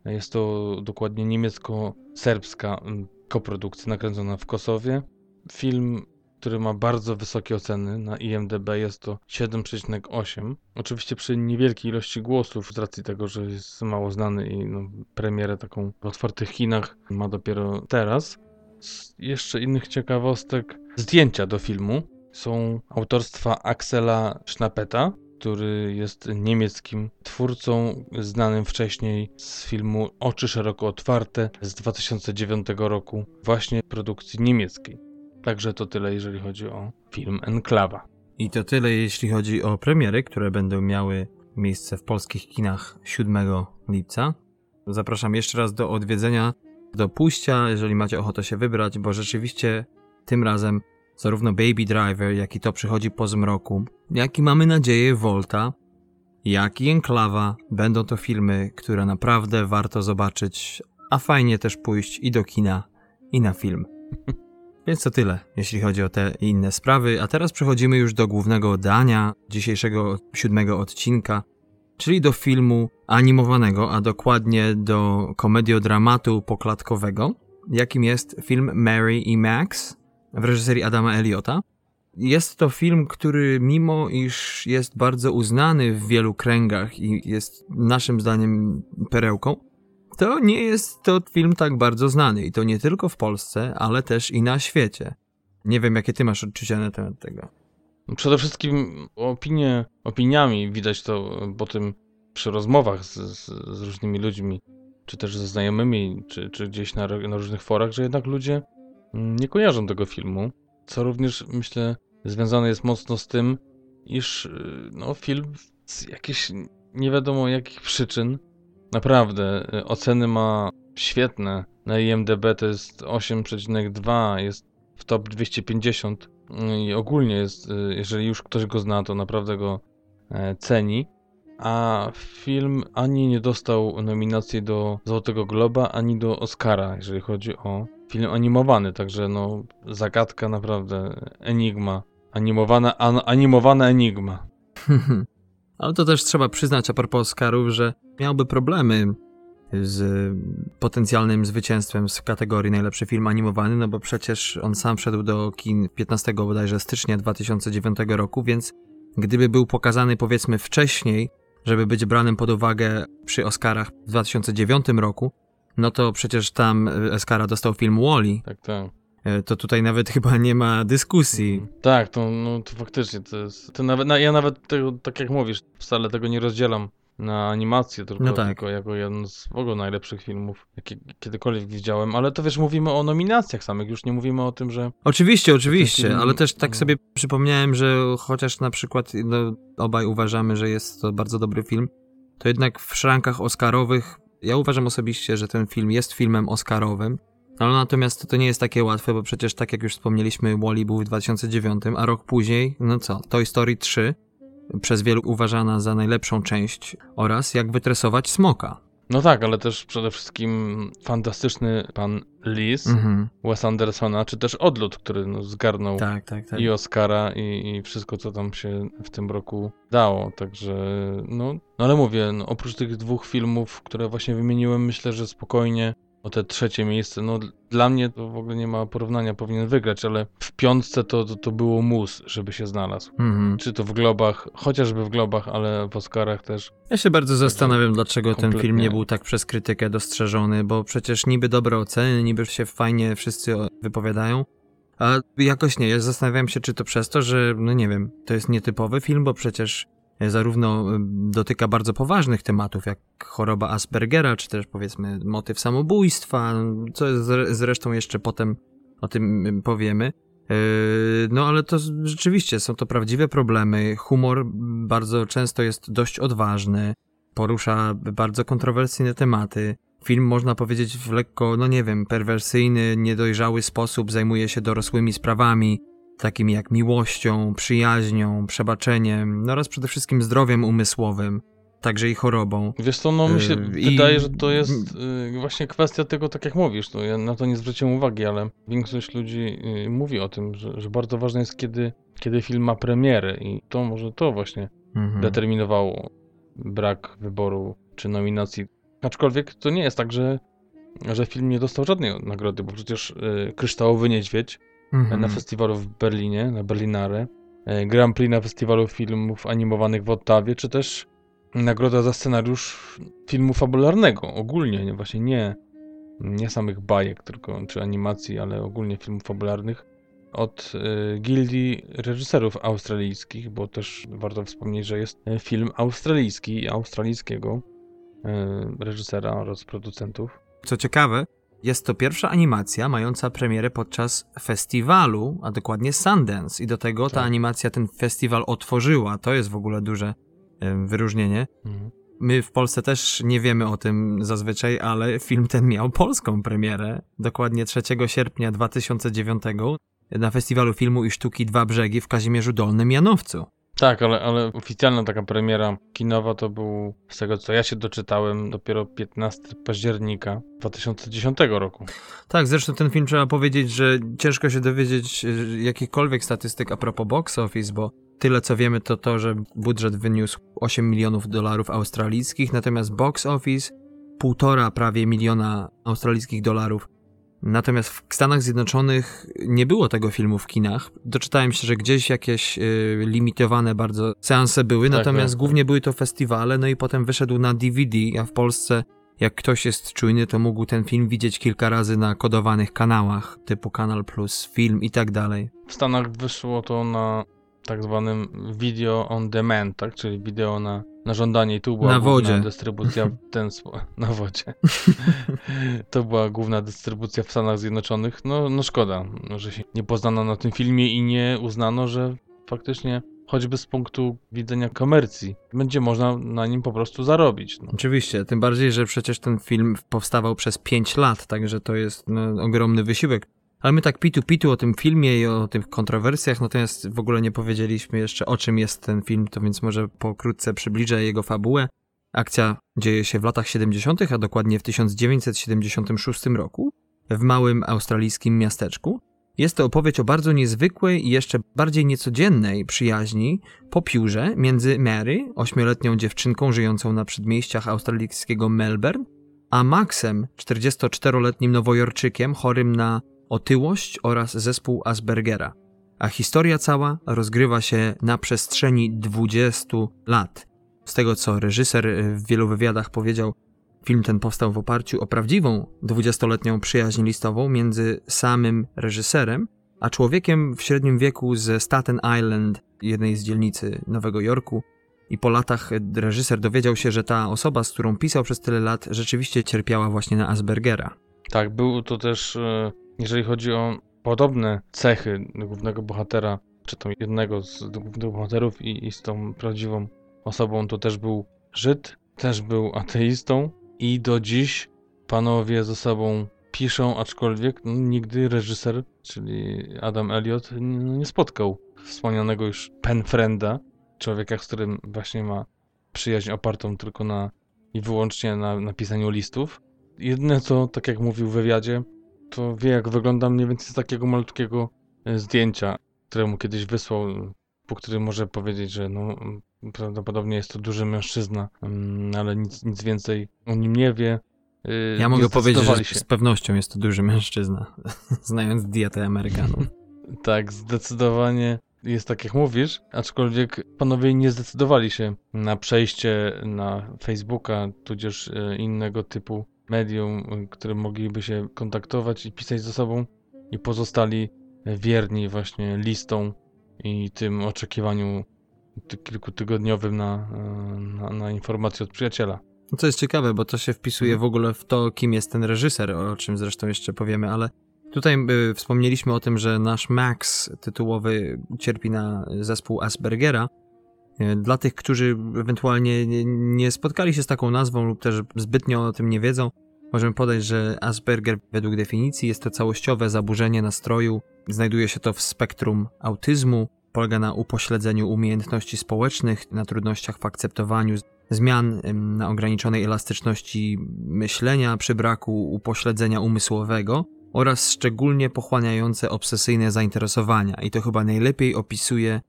Jest to dokładnie niemiecko-serbska koprodukcja nakręcona w Kosowie. Film, który ma bardzo wysokie oceny na IMDb jest to 7,8. Oczywiście przy niewielkiej ilości głosów, z racji tego, że jest mało znany i no, premierę taką w otwartych kinach ma dopiero teraz. Z jeszcze innych ciekawostek, zdjęcia do filmu są autorstwa Axela Schnappeta, który jest niemieckim twórcą, znanym wcześniej z filmu Oczy szeroko otwarte z 2009 roku, właśnie produkcji niemieckiej. Także to tyle, jeżeli chodzi o film Enklawa. I to tyle, jeśli chodzi o premiery, które będą miały miejsce w polskich kinach 7 lipca. Zapraszam jeszcze raz do odwiedzenia, do pójścia, jeżeli macie ochotę się wybrać, bo rzeczywiście tym razem zarówno Baby Driver, jak i to przychodzi po zmroku, jak i mamy nadzieję Volta, jak i Enklawa będą to filmy, które naprawdę warto zobaczyć, a fajnie też pójść i do kina, i na film. [laughs] Więc to tyle, jeśli chodzi o te inne sprawy. A teraz przechodzimy już do głównego dania dzisiejszego siódmego odcinka, czyli do filmu animowanego, a dokładnie do komediodramatu poklatkowego, jakim jest film Mary i Max w reżyserii Adama Eliota. Jest to film, który mimo iż jest bardzo uznany w wielu kręgach i jest naszym zdaniem perełką, to nie jest to film tak bardzo znany i to nie tylko w Polsce, ale też i na świecie. Nie wiem, jakie ty masz odczucia na temat tego. Przede wszystkim opinie, opiniami widać to po tym przy rozmowach z, z, z różnymi ludźmi, czy też ze znajomymi, czy, czy gdzieś na, na różnych forach, że jednak ludzie nie kojarzą tego filmu, co również myślę związane jest mocno z tym, iż y, no, film z jakichś nie wiadomo jakich przyczyn naprawdę y, oceny ma świetne. Na IMDb to jest 8,2, jest w top 250 y, i ogólnie jest, jeżeli już ktoś go zna, to naprawdę go e, ceni. A film ani nie dostał nominacji do Złotego Globa, ani do Oscara, jeżeli chodzi o film animowany. Także no, zagadka naprawdę, enigma. Animowana, an, animowana enigma. [laughs] Ale to też trzeba przyznać a propos Oscarów, że miałby problemy z potencjalnym zwycięstwem w kategorii najlepszy film animowany, no bo przecież on sam wszedł do kin 15 bodajże stycznia 2009 roku, więc gdyby był pokazany powiedzmy wcześniej, żeby być branym pod uwagę przy Oscarach w 2009 roku, no to przecież tam Oscara dostał film Wall-E, Tak, tak. E, to tutaj nawet [laughs] chyba nie ma dyskusji. Tak, to, no, to faktycznie to jest. To nawet, na, ja nawet tego, tak jak mówisz, wcale tego nie rozdzielam na animację, tylko, No tak. tylko jako jeden z w ogóle najlepszych filmów, jakie kiedykolwiek widziałem. Ale to wiesz, mówimy o nominacjach samych, już nie mówimy o tym, że. Oczywiście, oczywiście, film- ale też tak no. sobie przypomniałem, że chociaż na przykład no, obaj uważamy, że jest to bardzo dobry film, to jednak w szrankach oscarowych ja uważam osobiście, że ten film jest filmem oscarowym, ale natomiast to nie jest takie łatwe, bo przecież tak jak już wspomnieliśmy, Wally był w 2009, a rok później, no co, Toy Story 3, przez wielu uważana za najlepszą część oraz Jak wytresować smoka. No tak, ale też przede wszystkim fantastyczny pan Lis, Mhm. Wes Andersona, czy też Odlot, który no, zgarnął Tak, tak, tak. i Oscara i, i wszystko, co tam się w tym roku dało. Także, no, no ale mówię, no, oprócz tych dwóch filmów, które właśnie wymieniłem, myślę, że spokojnie o te trzecie miejsce, no dla mnie to w ogóle nie ma porównania, powinien wygrać, ale w piątce to, to, to było mus, żeby się znalazł. Mhm. Czy to w globach, chociażby w globach, ale w Oscarach też. Ja się bardzo zastanawiam, dlaczego ten kompletnie. film nie był tak przez krytykę dostrzeżony, bo przecież niby dobre oceny, niby się fajnie wszyscy wypowiadają, a jakoś nie. Ja zastanawiam się, czy to przez to, że, no nie wiem, to jest nietypowy film, bo przecież zarówno y, dotyka bardzo poważnych tematów, jak choroba Aspergera, czy też powiedzmy motyw samobójstwa, co zre- zresztą jeszcze potem o tym y, powiemy. Yy, No, ale to rzeczywiście są to prawdziwe problemy. Humor bardzo często jest dość odważny, porusza bardzo kontrowersyjne tematy. Film, można powiedzieć, w lekko, no nie wiem, perwersyjny, niedojrzały sposób zajmuje się dorosłymi sprawami, takimi jak miłością, przyjaźnią, przebaczeniem, no oraz przede wszystkim zdrowiem umysłowym, także i chorobą. Wiesz co, no mi się i- wydaje, że to jest yy, właśnie kwestia tego, tak jak mówisz, no ja na to nie zwróciłem uwagi, ale większość ludzi yy, mówi o tym, że, że bardzo ważne jest, kiedy, kiedy film ma premierę i to może to właśnie Mhm. determinowało brak wyboru czy nominacji. Aczkolwiek to nie jest tak, że, że film nie dostał żadnej nagrody, bo przecież Kryształowy Niedźwiedź Mhm. na festiwalu w Berlinie, na Berlinare, e, Grand Prix na festiwalu filmów animowanych w Ottawie, czy też nagroda za scenariusz filmu fabularnego, ogólnie, nie, właśnie nie, nie samych bajek, tylko czy animacji, ale ogólnie filmów fabularnych od e, gildii reżyserów australijskich, bo też warto wspomnieć, że jest e, film australijski, australijskiego e, reżysera oraz producentów. Co ciekawe, jest to pierwsza animacja mająca premierę podczas festiwalu, a dokładnie Sundance. I do tego ta Tak. animacja ten festiwal otworzyła. To jest w ogóle duże wyróżnienie. Mhm. My w Polsce też nie wiemy o tym zazwyczaj, ale film ten miał polską premierę. Dokładnie 3 sierpnia 2009 na festiwalu filmu i sztuki Dwa Brzegi w Kazimierzu Dolnym Janowcu. Tak, ale, ale oficjalna taka premiera kinowa to był, z tego co ja się doczytałem, dopiero 15 października 2010 roku. Tak, zresztą ten film trzeba powiedzieć, że ciężko się dowiedzieć y, jakichkolwiek statystyk a propos box office, bo tyle co wiemy to to, że budżet wyniósł 8 milionów dolarów australijskich, natomiast box office półtora prawie miliona australijskich dolarów. Natomiast w Stanach Zjednoczonych nie było tego filmu w kinach. Doczytałem się, że gdzieś jakieś y, limitowane bardzo seanse były, Tak, natomiast tak. głównie były to festiwale, no i potem wyszedł na DVD, a w Polsce jak ktoś jest czujny, to mógł ten film widzieć kilka razy na kodowanych kanałach, typu Kanal Plus, film i tak dalej. W Stanach wyszło to na tak zwanym video on demand, tak? czyli wideo na, na żądanie i tu była Na główna wodzie. dystrybucja w ten [laughs] na wodzie. [laughs] to była główna dystrybucja w Stanach Zjednoczonych. No, no szkoda, że się nie poznano na tym filmie i nie uznano, że faktycznie choćby z punktu widzenia komercji będzie można na nim po prostu zarobić. No. Oczywiście, tym bardziej, że przecież ten film powstawał przez 5 lat, także to jest no, ogromny wysiłek. Ale my tak pitu-pitu o tym filmie i o tych kontrowersjach, natomiast w ogóle nie powiedzieliśmy jeszcze o czym jest ten film, to więc może pokrótce przybliżę jego fabułę. Akcja dzieje się w latach 70., a dokładnie w 1976 roku, w małym australijskim miasteczku. Jest to opowieść o bardzo niezwykłej i jeszcze bardziej niecodziennej przyjaźni po piórze między Mary, ośmioletnią dziewczynką żyjącą na przedmieściach australijskiego Melbourne, a Maxem, 44-letnim nowojorczykiem chorym na otyłość oraz zespół Aspergera. A historia cała rozgrywa się na przestrzeni 20 lat. Z tego co reżyser w wielu wywiadach powiedział, film ten powstał w oparciu o prawdziwą 20-letnią przyjaźń listową między samym reżyserem a człowiekiem w średnim wieku ze Staten Island, jednej z dzielnicy Nowego Jorku. I po latach reżyser dowiedział się, że ta osoba, z którą pisał przez tyle lat, rzeczywiście cierpiała właśnie na Aspergera. Tak, był to też, e, jeżeli chodzi o podobne cechy głównego bohatera, czy to jednego z głównych bohaterów i, i z tą prawdziwą osobą, to też był Żyd, też był ateistą i do dziś panowie ze sobą piszą, aczkolwiek no, nigdy reżyser, czyli Adam Elliot, nie, no, nie spotkał wspomnianego już penfrienda, człowieka, z którym właśnie ma przyjaźń opartą tylko na i wyłącznie na napisaniu listów. Jedyne co, tak jak mówił w wywiadzie, to wie jak wyglądam mniej więcej z takiego malutkiego e, zdjęcia, które mu kiedyś wysłał, po którym może powiedzieć, że no, prawdopodobnie jest to duży mężczyzna, mm, ale nic, nic więcej o nim nie wie. Y, ja mogę powiedzieć, że z pewnością jest to duży mężczyzna, [laughs] znając dietę Amerykanów. tak, zdecydowanie jest tak jak mówisz, aczkolwiek panowie nie zdecydowali się na przejście na Facebooka, tudzież e, innego typu medium, e, które mogliby się kontaktować i pisać ze sobą i pozostali wierni właśnie listom i tym oczekiwaniu kilkutygodniowym na, e, na, na informację od przyjaciela. No to jest ciekawe, bo to się wpisuje w ogóle w to, kim jest ten reżyser, o czym zresztą jeszcze powiemy, ale tutaj y, wspomnieliśmy o tym, że nasz Max tytułowy cierpi na zespół Aspergera. Y, dla tych, którzy ewentualnie nie, nie spotkali się z taką nazwą lub też zbytnio o tym nie wiedzą, możemy podać, że Asperger według definicji jest to całościowe zaburzenie nastroju. Znajduje się to w spektrum autyzmu, polega na upośledzeniu umiejętności społecznych, na trudnościach w akceptowaniu zmian, na ograniczonej elastyczności myślenia przy braku upośledzenia umysłowego oraz szczególnie pochłaniające obsesyjne zainteresowania. I to chyba najlepiej opisuje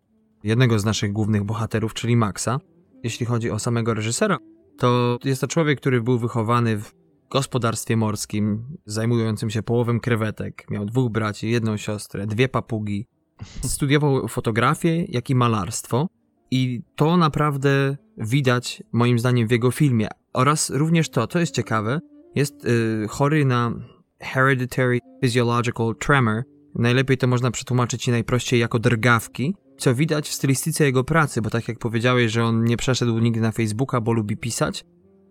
jednego z naszych głównych bohaterów, czyli Maxa. Jeśli chodzi o samego reżysera, to jest to człowiek, który był wychowany w gospodarstwie morskim, zajmującym się połowem krewetek. Miał dwóch braci, jedną siostrę, dwie papugi. Studiował fotografię, jak i malarstwo. I to naprawdę widać, moim zdaniem, w jego filmie. Oraz również to, to jest ciekawe, jest yy, chory na hereditary physiological tremor. Najlepiej to można przetłumaczyć najprościej jako drgawki, co widać w stylistyce jego pracy, bo tak jak powiedziałeś, że on nie przeszedł nigdy na Facebooka, bo lubi pisać.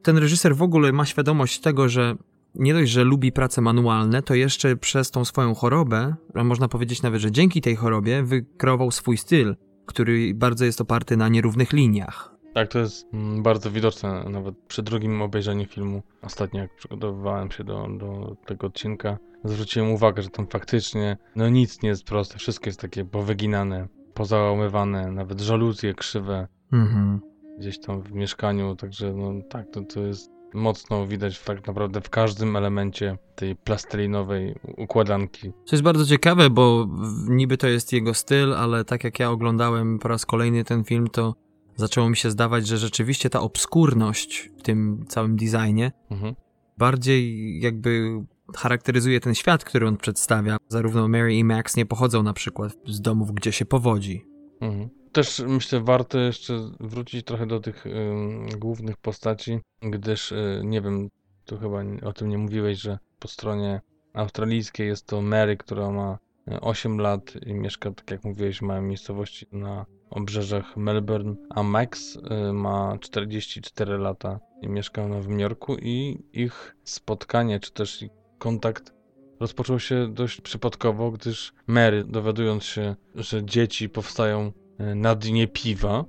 Ten reżyser w ogóle ma świadomość tego, że nie dość, że lubi prace manualne, to jeszcze przez tą swoją chorobę, a można powiedzieć nawet, że dzięki tej chorobie wykreował swój styl, który bardzo jest oparty na nierównych liniach. Tak, to jest mm, bardzo widoczne nawet przy drugim obejrzeniu filmu. Ostatnio jak przygotowywałem się do, do tego odcinka, zwróciłem uwagę, że tam faktycznie no nic nie jest proste, wszystko jest takie powyginane, pozałamywane, nawet żaluzje krzywe. Mhm. Gdzieś tam w mieszkaniu, także no tak, to, to jest mocno widać tak naprawdę w każdym elemencie tej plastelinowej układanki. Co jest bardzo ciekawe, bo niby to jest jego styl, ale tak jak ja oglądałem po raz kolejny ten film, to zaczęło mi się zdawać, że rzeczywiście ta obskurność w tym całym designie mhm. bardziej jakby charakteryzuje ten świat, który on przedstawia. Zarówno Mary i Max nie pochodzą na przykład z domów, gdzie się powodzi. Mhm. Też myślę, warto jeszcze wrócić trochę do tych y, głównych postaci, gdyż y, nie wiem, tu chyba o tym nie mówiłeś, że po stronie australijskiej jest to Mary, która ma 8 lat i mieszka, tak jak mówiłeś, w małej miejscowości na obrzeżach Melbourne, a Max y, ma 44 lata i mieszka w Nowym Jorku i ich spotkanie, czy też kontakt rozpoczął się dość przypadkowo, gdyż Mary, dowiadując się, że dzieci powstają y, na dnie piwa,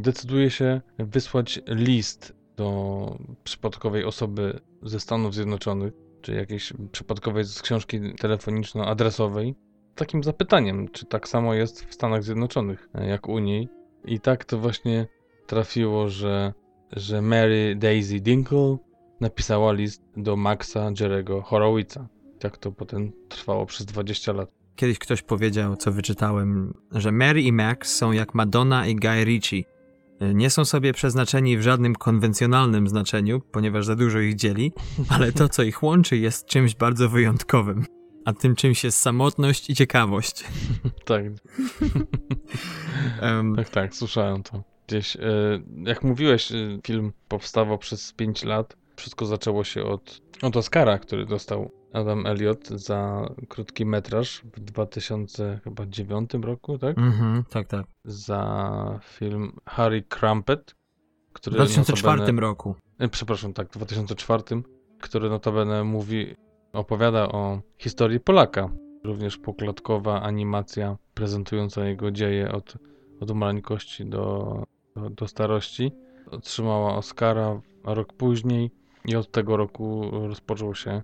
decyduje się wysłać list do przypadkowej osoby ze Stanów Zjednoczonych, czy jakiejś przypadkowej z książki telefoniczno-adresowej, takim zapytaniem, czy tak samo jest w Stanach Zjednoczonych jak u niej. I tak to właśnie trafiło, że, że Mary Daisy Dinkle napisała list do Maxa Jerego Horowitza. Tak to potem trwało przez 20 lat. Kiedyś ktoś powiedział, co wyczytałem, że Mary i Max są jak Madonna i Guy Ritchie. E, nie są sobie przeznaczeni w żadnym konwencjonalnym znaczeniu, ponieważ za dużo ich dzieli, [laughs] ale to, co ich łączy, jest czymś bardzo wyjątkowym a tym czymś jest samotność i ciekawość. [laughs] tak. [laughs] um, tak, tak, słyszałem to gdzieś. E, jak mówiłeś, e, film powstawał przez 5 lat. Wszystko zaczęło się od, od Oscara, który dostał Adam Elliot za krótki metraż w 2009 roku, tak? Mhm, tak, tak. Za film Harry Crumpet, który w 2004 notabene, roku. E, przepraszam, tak, w 2004, który notabene mówi opowiada o historii Polaka. Również poklatkowa animacja prezentująca jego dzieje od, od maleńkości do, do, do starości. Otrzymała Oscara rok później i od tego roku rozpoczął się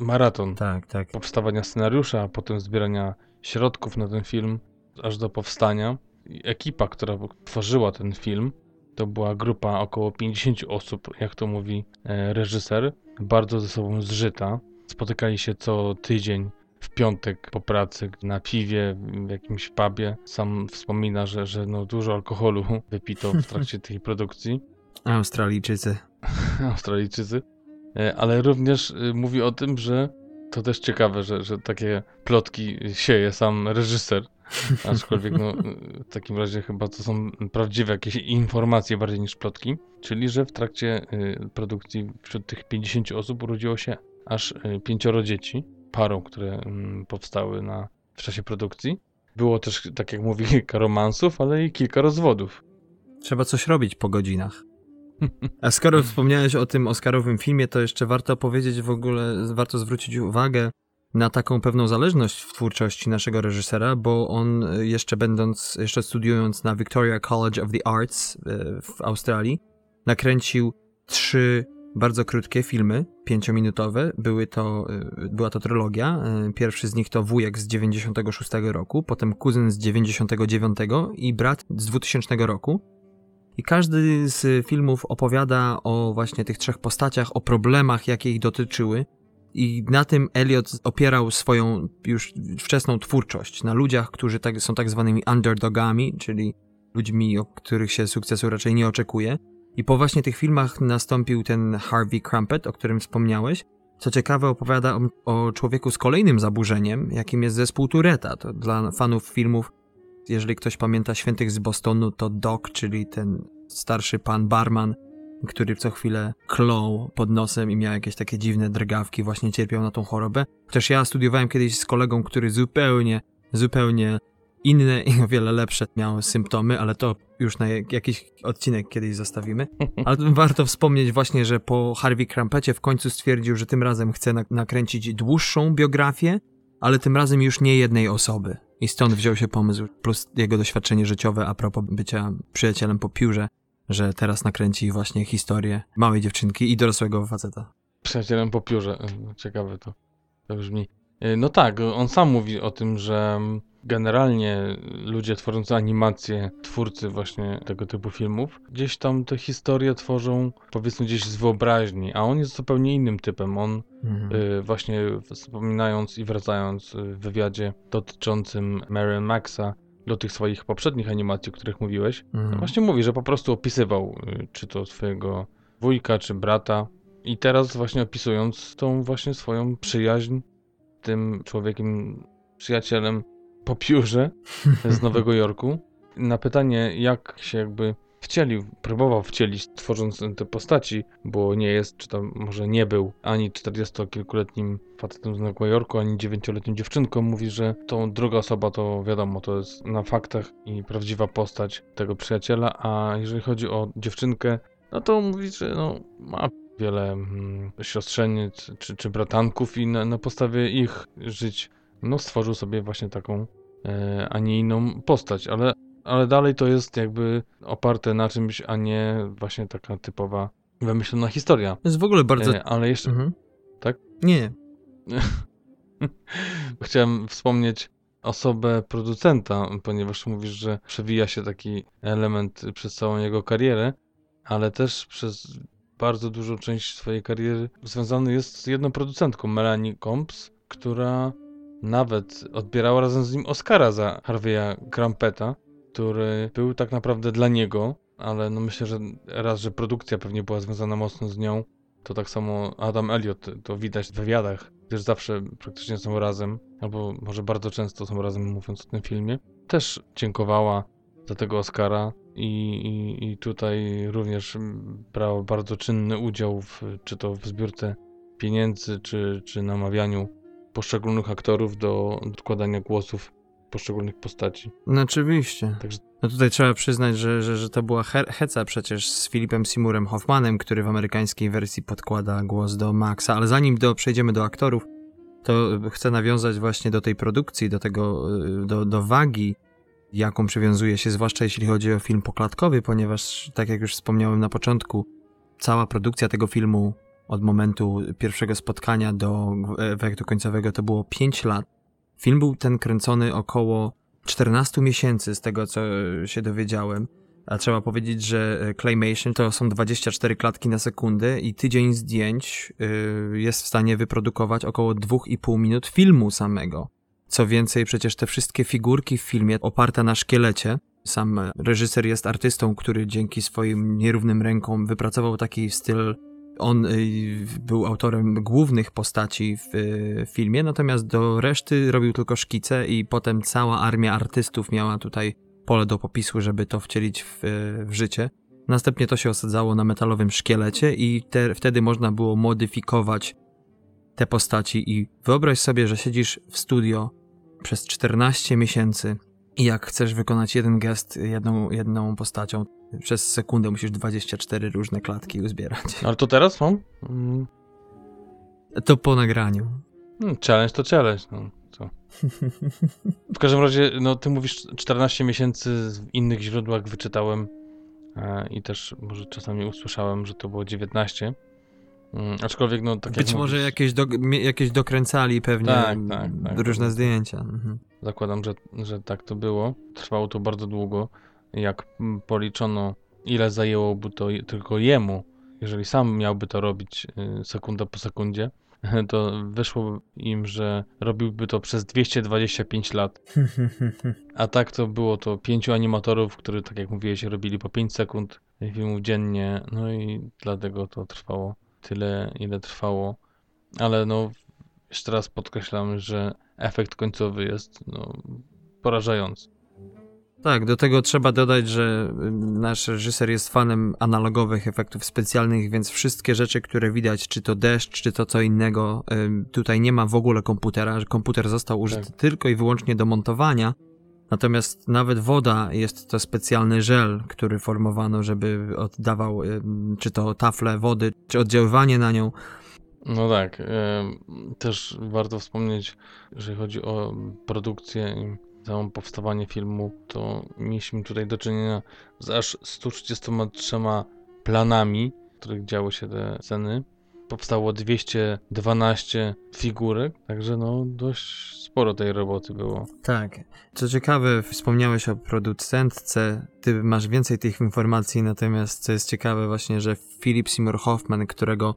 maraton Tak, tak. powstawania scenariusza, a potem zbierania środków na ten film, aż do powstania. I Ekipa, która tworzyła ten film, to była grupa około 50 osób, jak to mówi e, reżyser, bardzo ze sobą zżyta. Spotykali się co tydzień w piątek po pracy na piwie w jakimś pubie. Sam wspomina, że, że no dużo alkoholu wypito w trakcie [laughs] tej produkcji. Australijczycy. [laughs] Australijczycy, E, ale również y, mówi o tym, że to też ciekawe, że, że takie plotki sieje sam reżyser. [laughs] Aczkolwiek no, y, w takim razie chyba to są prawdziwe jakieś informacje bardziej niż plotki. Czyli, że w trakcie produkcji wśród tych 50 osób urodziło się aż pięcioro dzieci, parą, które mm, powstały na, w czasie produkcji. Było też, tak jak mówi, kilka romansów, ale i kilka rozwodów. Trzeba coś robić po godzinach. A skoro wspomniałeś o tym Oscarowym filmie, to jeszcze warto powiedzieć w ogóle, warto zwrócić uwagę na taką pewną zależność w twórczości naszego reżysera, bo on jeszcze będąc, jeszcze studiując na Victoria College of the Arts y, w Australii, nakręcił trzy bardzo krótkie filmy, pięciominutowe. Były to, y, była to trylogia. Y, Pierwszy z nich to Wujek z 96 roku, potem Kuzyn z 99 i Brat z 2000 roku. I każdy z filmów opowiada o właśnie tych trzech postaciach, o problemach, jakie ich dotyczyły. I na tym Elliot opierał swoją już wczesną twórczość. Na ludziach, którzy tak, są tak zwanymi underdogami, czyli ludźmi, o których się sukcesu raczej nie oczekuje. I po właśnie tych filmach nastąpił ten Harvey Crumpet, o którym wspomniałeś. Co ciekawe, opowiada o, o człowieku z kolejnym zaburzeniem, jakim jest zespół Tureta. To dla fanów filmów jeżeli ktoś pamięta Świętych z Bostonu, to Doc, czyli ten starszy pan barman, który co chwilę klął pod nosem i miał jakieś takie dziwne drgawki, właśnie cierpiał na tą chorobę. Chociaż ja studiowałem kiedyś z kolegą, który zupełnie, zupełnie inne i o wiele lepsze miał symptomy, ale to już na jak- jakiś odcinek kiedyś zostawimy. [laughs] Ale warto wspomnieć właśnie, że po Harvey Crumpecie w końcu stwierdził, że tym razem chce nak- nakręcić dłuższą biografię, ale tym razem już nie jednej osoby. I stąd wziął się pomysł, plus jego doświadczenie życiowe a propos bycia przyjacielem po piórze, że teraz nakręci właśnie historię małej dziewczynki i dorosłego faceta. Przyjacielem po piórze. Ciekawe to, to brzmi. E, No tak, on sam mówi o tym, że generalnie ludzie tworzący animacje, twórcy właśnie tego typu filmów, gdzieś tam te historie tworzą powiedzmy gdzieś z wyobraźni, a on jest zupełnie innym typem. On Mhm. y, właśnie wspominając i wracając y, w wywiadzie dotyczącym Marion Maxa do tych swoich poprzednich animacji, o których mówiłeś, Mhm. Właśnie mówi, że po prostu opisywał, y, czy to swojego wujka, czy brata. I teraz właśnie opisując tą właśnie swoją przyjaźń tym człowiekiem, przyjacielem po piórze z Nowego [laughs] Jorku. Na pytanie, jak się jakby wcielił, próbował wcielić, tworząc te postaci, bo nie jest, czy tam może nie był ani 40-kilkuletnim facetem z Nowego Jorku, ani 9-letnią dziewczynką, mówi, że tą druga osoba to wiadomo, to jest na faktach i prawdziwa postać tego przyjaciela, a jeżeli chodzi o dziewczynkę, no to mówi, że no, ma wiele mm, siostrzeniec czy, czy bratanków i na, na podstawie ich żyć no, stworzył sobie właśnie taką e, a nie inną postać, ale, ale dalej to jest jakby oparte na czymś, a nie właśnie taka typowa wymyślona historia. To jest w ogóle bardzo... E, ale jeszcze Mhm. tak? Nie, [laughs] chciałem wspomnieć osobę producenta, ponieważ mówisz, że przewija się taki element przez całą jego karierę, ale też przez bardzo dużą część swojej kariery związany jest z jedną producentką, Melanie Combs, która nawet odbierała razem z nim Oscara za Harvey'a Crumpeta, który był tak naprawdę dla niego, ale no myślę, że raz, że produkcja pewnie była związana mocno z nią, to tak samo Adam Elliot, to widać w wywiadach, gdyż zawsze praktycznie są razem, albo może bardzo często są razem mówiąc o tym filmie. Też dziękowała za tego Oscara i, i, tutaj również brała bardzo czynny udział w, czy to w zbiórce pieniędzy, czy, czy namawianiu poszczególnych aktorów do odkładania głosów poszczególnych postaci. no oczywiście. Także- No tutaj trzeba przyznać, że, że, że to była he- heca przecież z Filipem Seymourem Hoffmanem, który w amerykańskiej wersji podkłada głos do Maxa, ale zanim do, przejdziemy do aktorów, to chcę nawiązać właśnie do tej produkcji, do tego, y, do, do wagi, jaką przywiązuje się, zwłaszcza jeśli chodzi o film poklatkowy, ponieważ, tak jak już wspomniałem na początku, cała produkcja tego filmu od momentu pierwszego spotkania do efektu końcowego to było 5 lat. Film był ten kręcony około 14 miesięcy z tego co się dowiedziałem. A trzeba powiedzieć, że Claymation to są 24 klatki na sekundę i tydzień zdjęć y, jest w stanie wyprodukować około 2,5 minut filmu samego. Co więcej, przecież te wszystkie figurki w filmie oparte na szkielecie. Sam reżyser jest artystą, który dzięki swoim nierównym rękom wypracował taki styl. On y, był autorem głównych postaci w y, filmie, natomiast do reszty robił tylko szkice i potem cała armia artystów miała tutaj pole do popisu, żeby to wcielić w, w życie. Następnie to się osadzało na metalowym szkielecie i te, wtedy można było modyfikować te postaci i wyobraź sobie, że siedzisz w studio przez 14 miesięcy i jak chcesz wykonać jeden gest jedną, jedną postacią, przez sekundę musisz 24 różne klatki uzbierać. Ale to teraz mam? Mm. To po nagraniu. Hmm, challenge to challenge. No, co? [laughs] W każdym razie, no ty mówisz 14 miesięcy w innych źródłach wyczytałem e, i też może czasami usłyszałem, że to było 19. Mm, aczkolwiek, no tak Być jak może mówisz, jakieś, do, jakieś dokręcali pewnie Tak, tak, tak. różne zdjęcia. Mhm. Zakładam, że, że tak to było. Trwało to bardzo długo. Jak policzono, ile zajęłoby to tylko jemu, jeżeli sam miałby to robić y, sekunda po sekundzie, [laughs] to wyszło im, że robiłby to przez 225 lat. [laughs] A tak to było to pięciu animatorów, którzy, tak jak mówiłeś, robili po 5 sekund filmów dziennie, no i dlatego to trwało tyle, ile trwało. Ale no, jeszcze raz podkreślam, że efekt końcowy jest no, porażający. Tak, do tego trzeba dodać, że y, nasz reżyser jest fanem analogowych efektów specjalnych, więc wszystkie rzeczy, które widać, czy to deszcz, czy to co innego, ym, tutaj nie ma w ogóle komputera, komputer został użyty Tak. tylko i wyłącznie do montowania. Natomiast nawet woda jest to specjalny żel, który formowano, żeby oddawał ym, czy to tafle wody, czy oddziaływanie na nią. No tak, em, też warto wspomnieć, jeżeli chodzi o produkcję i samo powstawanie filmu, to mieliśmy tutaj do czynienia z aż 133 planami, w których działy się te sceny. Powstało 212 figurek, także no dość sporo tej roboty było. Tak. Co ciekawe, wspomniałeś o producentce, ty masz więcej tych informacji, natomiast co jest ciekawe właśnie, że Philip Seymour Hoffman, którego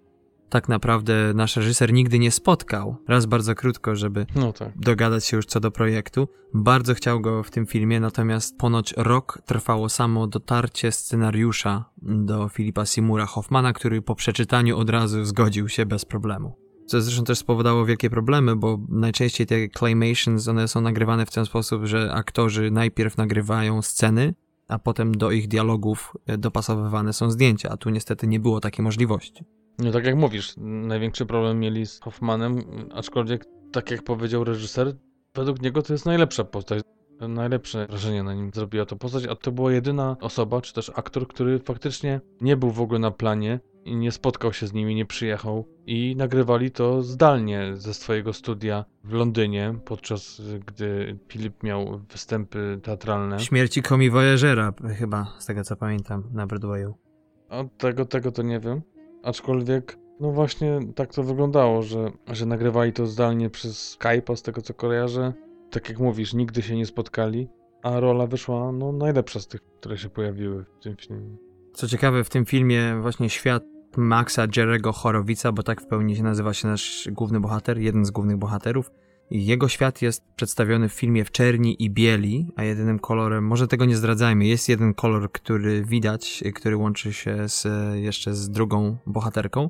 tak naprawdę nasz reżyser nigdy nie spotkał, raz bardzo krótko, żeby No tak. dogadać się już co do projektu, bardzo chciał go w tym filmie, natomiast ponoć rok trwało samo dotarcie scenariusza do Philipa Seymoura Hoffmana, który po przeczytaniu od razu zgodził się bez problemu. Co zresztą też spowodowało wielkie problemy, bo najczęściej te claymations, one są nagrywane w ten sposób, że aktorzy najpierw nagrywają sceny, a potem do ich dialogów e, dopasowywane są zdjęcia, a tu niestety nie było takiej możliwości. No tak jak mówisz, największy problem mieli z Hoffmanem, aczkolwiek tak jak powiedział reżyser, według niego to jest najlepsza postać. Najlepsze wrażenie na nim zrobiła to postać, a to była jedyna osoba, czy też aktor, który faktycznie nie był w ogóle na planie i nie spotkał się z nimi, nie przyjechał i nagrywali to zdalnie ze swojego studia w Londynie, podczas gdy Filip miał występy teatralne. Śmierci Komi Voyagera, chyba, z tego co pamiętam, na Broadwayu. A tego, tego to nie wiem. Aczkolwiek, no właśnie tak to wyglądało, że, że nagrywali to zdalnie przez Skype'a, z tego co kojarzę. Tak jak mówisz, nigdy się nie spotkali, a rola wyszła no najlepsza z tych, które się pojawiły w tym filmie. Co ciekawe, w tym filmie właśnie świat Maxa Jerego Chorowica, bo tak w pełni się nazywa się nasz główny bohater, jeden z głównych bohaterów. Jego świat jest przedstawiony w filmie w czerni i bieli, a jedynym kolorem, może tego nie zdradzajmy, jest jeden kolor, który widać, który łączy się z, jeszcze z drugą bohaterką.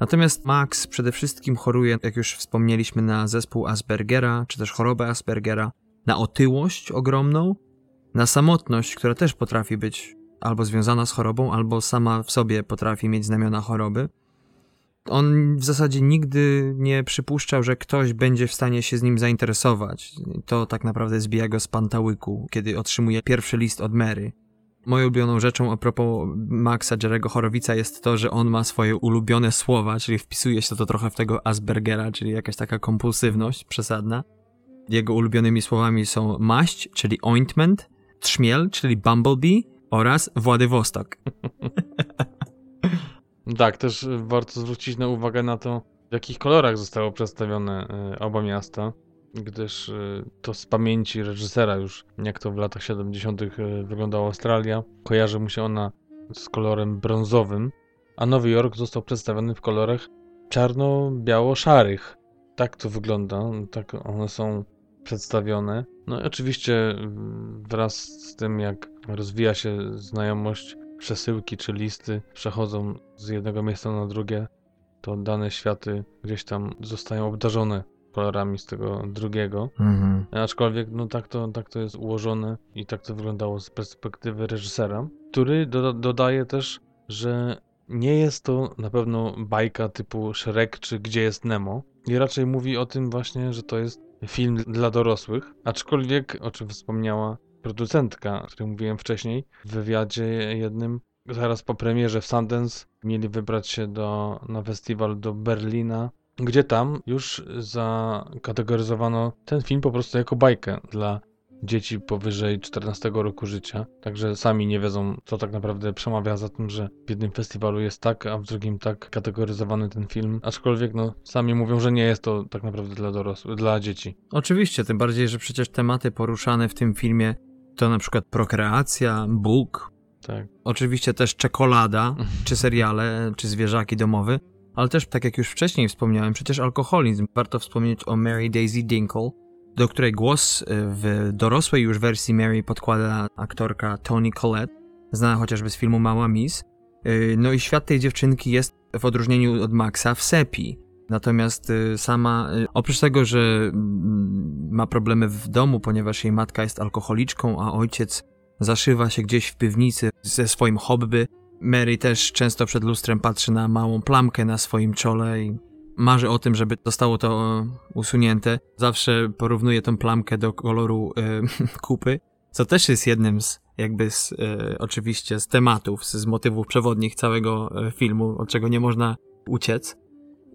Natomiast Max przede wszystkim choruje, jak już wspomnieliśmy, na zespół Aspergera, czy też chorobę Aspergera, na otyłość ogromną, na samotność, która też potrafi być albo związana z chorobą, albo sama w sobie potrafi mieć znamiona choroby. On w zasadzie nigdy nie przypuszczał, że ktoś będzie w stanie się z nim zainteresować. To tak naprawdę zbija go z pantałyku, kiedy otrzymuje pierwszy list od Mary. Moją ulubioną rzeczą a propos Maxa Jerego Chorowica jest to, że on ma swoje ulubione słowa, czyli wpisuje się to trochę w tego Aspergera, czyli jakaś taka kompulsywność przesadna. Jego ulubionymi słowami są maść, czyli ointment, trzmiel, czyli bumblebee oraz Władywostok. [laughs] Tak, też warto zwrócić na uwagę na to, w jakich kolorach zostało przedstawione y, oba miasta, gdyż y, to z pamięci reżysera już, jak to w latach 70. y, wyglądała Australia, kojarzy mu się ona z kolorem brązowym, a Nowy Jork został przedstawiony w kolorach czarno-biało-szarych. Tak to wygląda, tak one są przedstawione. No i oczywiście wraz z tym, jak rozwija się znajomość, przesyłki czy listy przechodzą z jednego miejsca na drugie, to dane światy gdzieś tam zostają obdarzone kolorami z tego drugiego. Mhm. Aczkolwiek no tak to, tak to jest ułożone i tak to wyglądało z perspektywy reżysera, który do, dodaje też, że nie jest to na pewno bajka typu Shrek czy Gdzie jest Nemo. I raczej mówi o tym właśnie, że to jest film dla dorosłych. Aczkolwiek, o czym wspomniała producentka, o której mówiłem wcześniej, w wywiadzie jednym, zaraz po premierze w Sundance mieli wybrać się do, na festiwal do Berlina, gdzie tam już zakategoryzowano ten film po prostu jako bajkę dla dzieci powyżej 14 roku życia. Także sami nie wiedzą, co tak naprawdę przemawia za tym, że w jednym festiwalu jest tak, a w drugim tak kategoryzowany ten film. Aczkolwiek, no, sami mówią, że nie jest to tak naprawdę dla dorosłych, dla dzieci. Oczywiście, tym bardziej, że przecież tematy poruszane w tym filmie to na przykład prokreacja, Bóg, Tak. oczywiście też czekolada, czy seriale, czy zwierzaki domowe, ale też, tak jak już wcześniej wspomniałem, przecież alkoholizm. Warto wspomnieć o Mary Daisy Dinkle, do której głos y, w dorosłej już wersji Mary podkłada aktorka Toni Collette, znana chociażby z filmu Mała Miss. Y, No i świat tej dziewczynki jest w odróżnieniu od Maxa w sepi. Natomiast y, sama, y, oprócz tego, że mm, ma problemy w domu, ponieważ jej matka jest alkoholiczką, a ojciec zaszywa się gdzieś w piwnicy ze swoim hobby, Mary też często przed lustrem patrzy na małą plamkę na swoim czole i marzy o tym, żeby zostało to e, usunięte. Zawsze porównuje tą plamkę do koloru e, [laughs] kupy, co też jest jednym z jakby z, e, oczywiście z tematów, z, z motywów przewodnich całego filmu, od czego nie można uciec.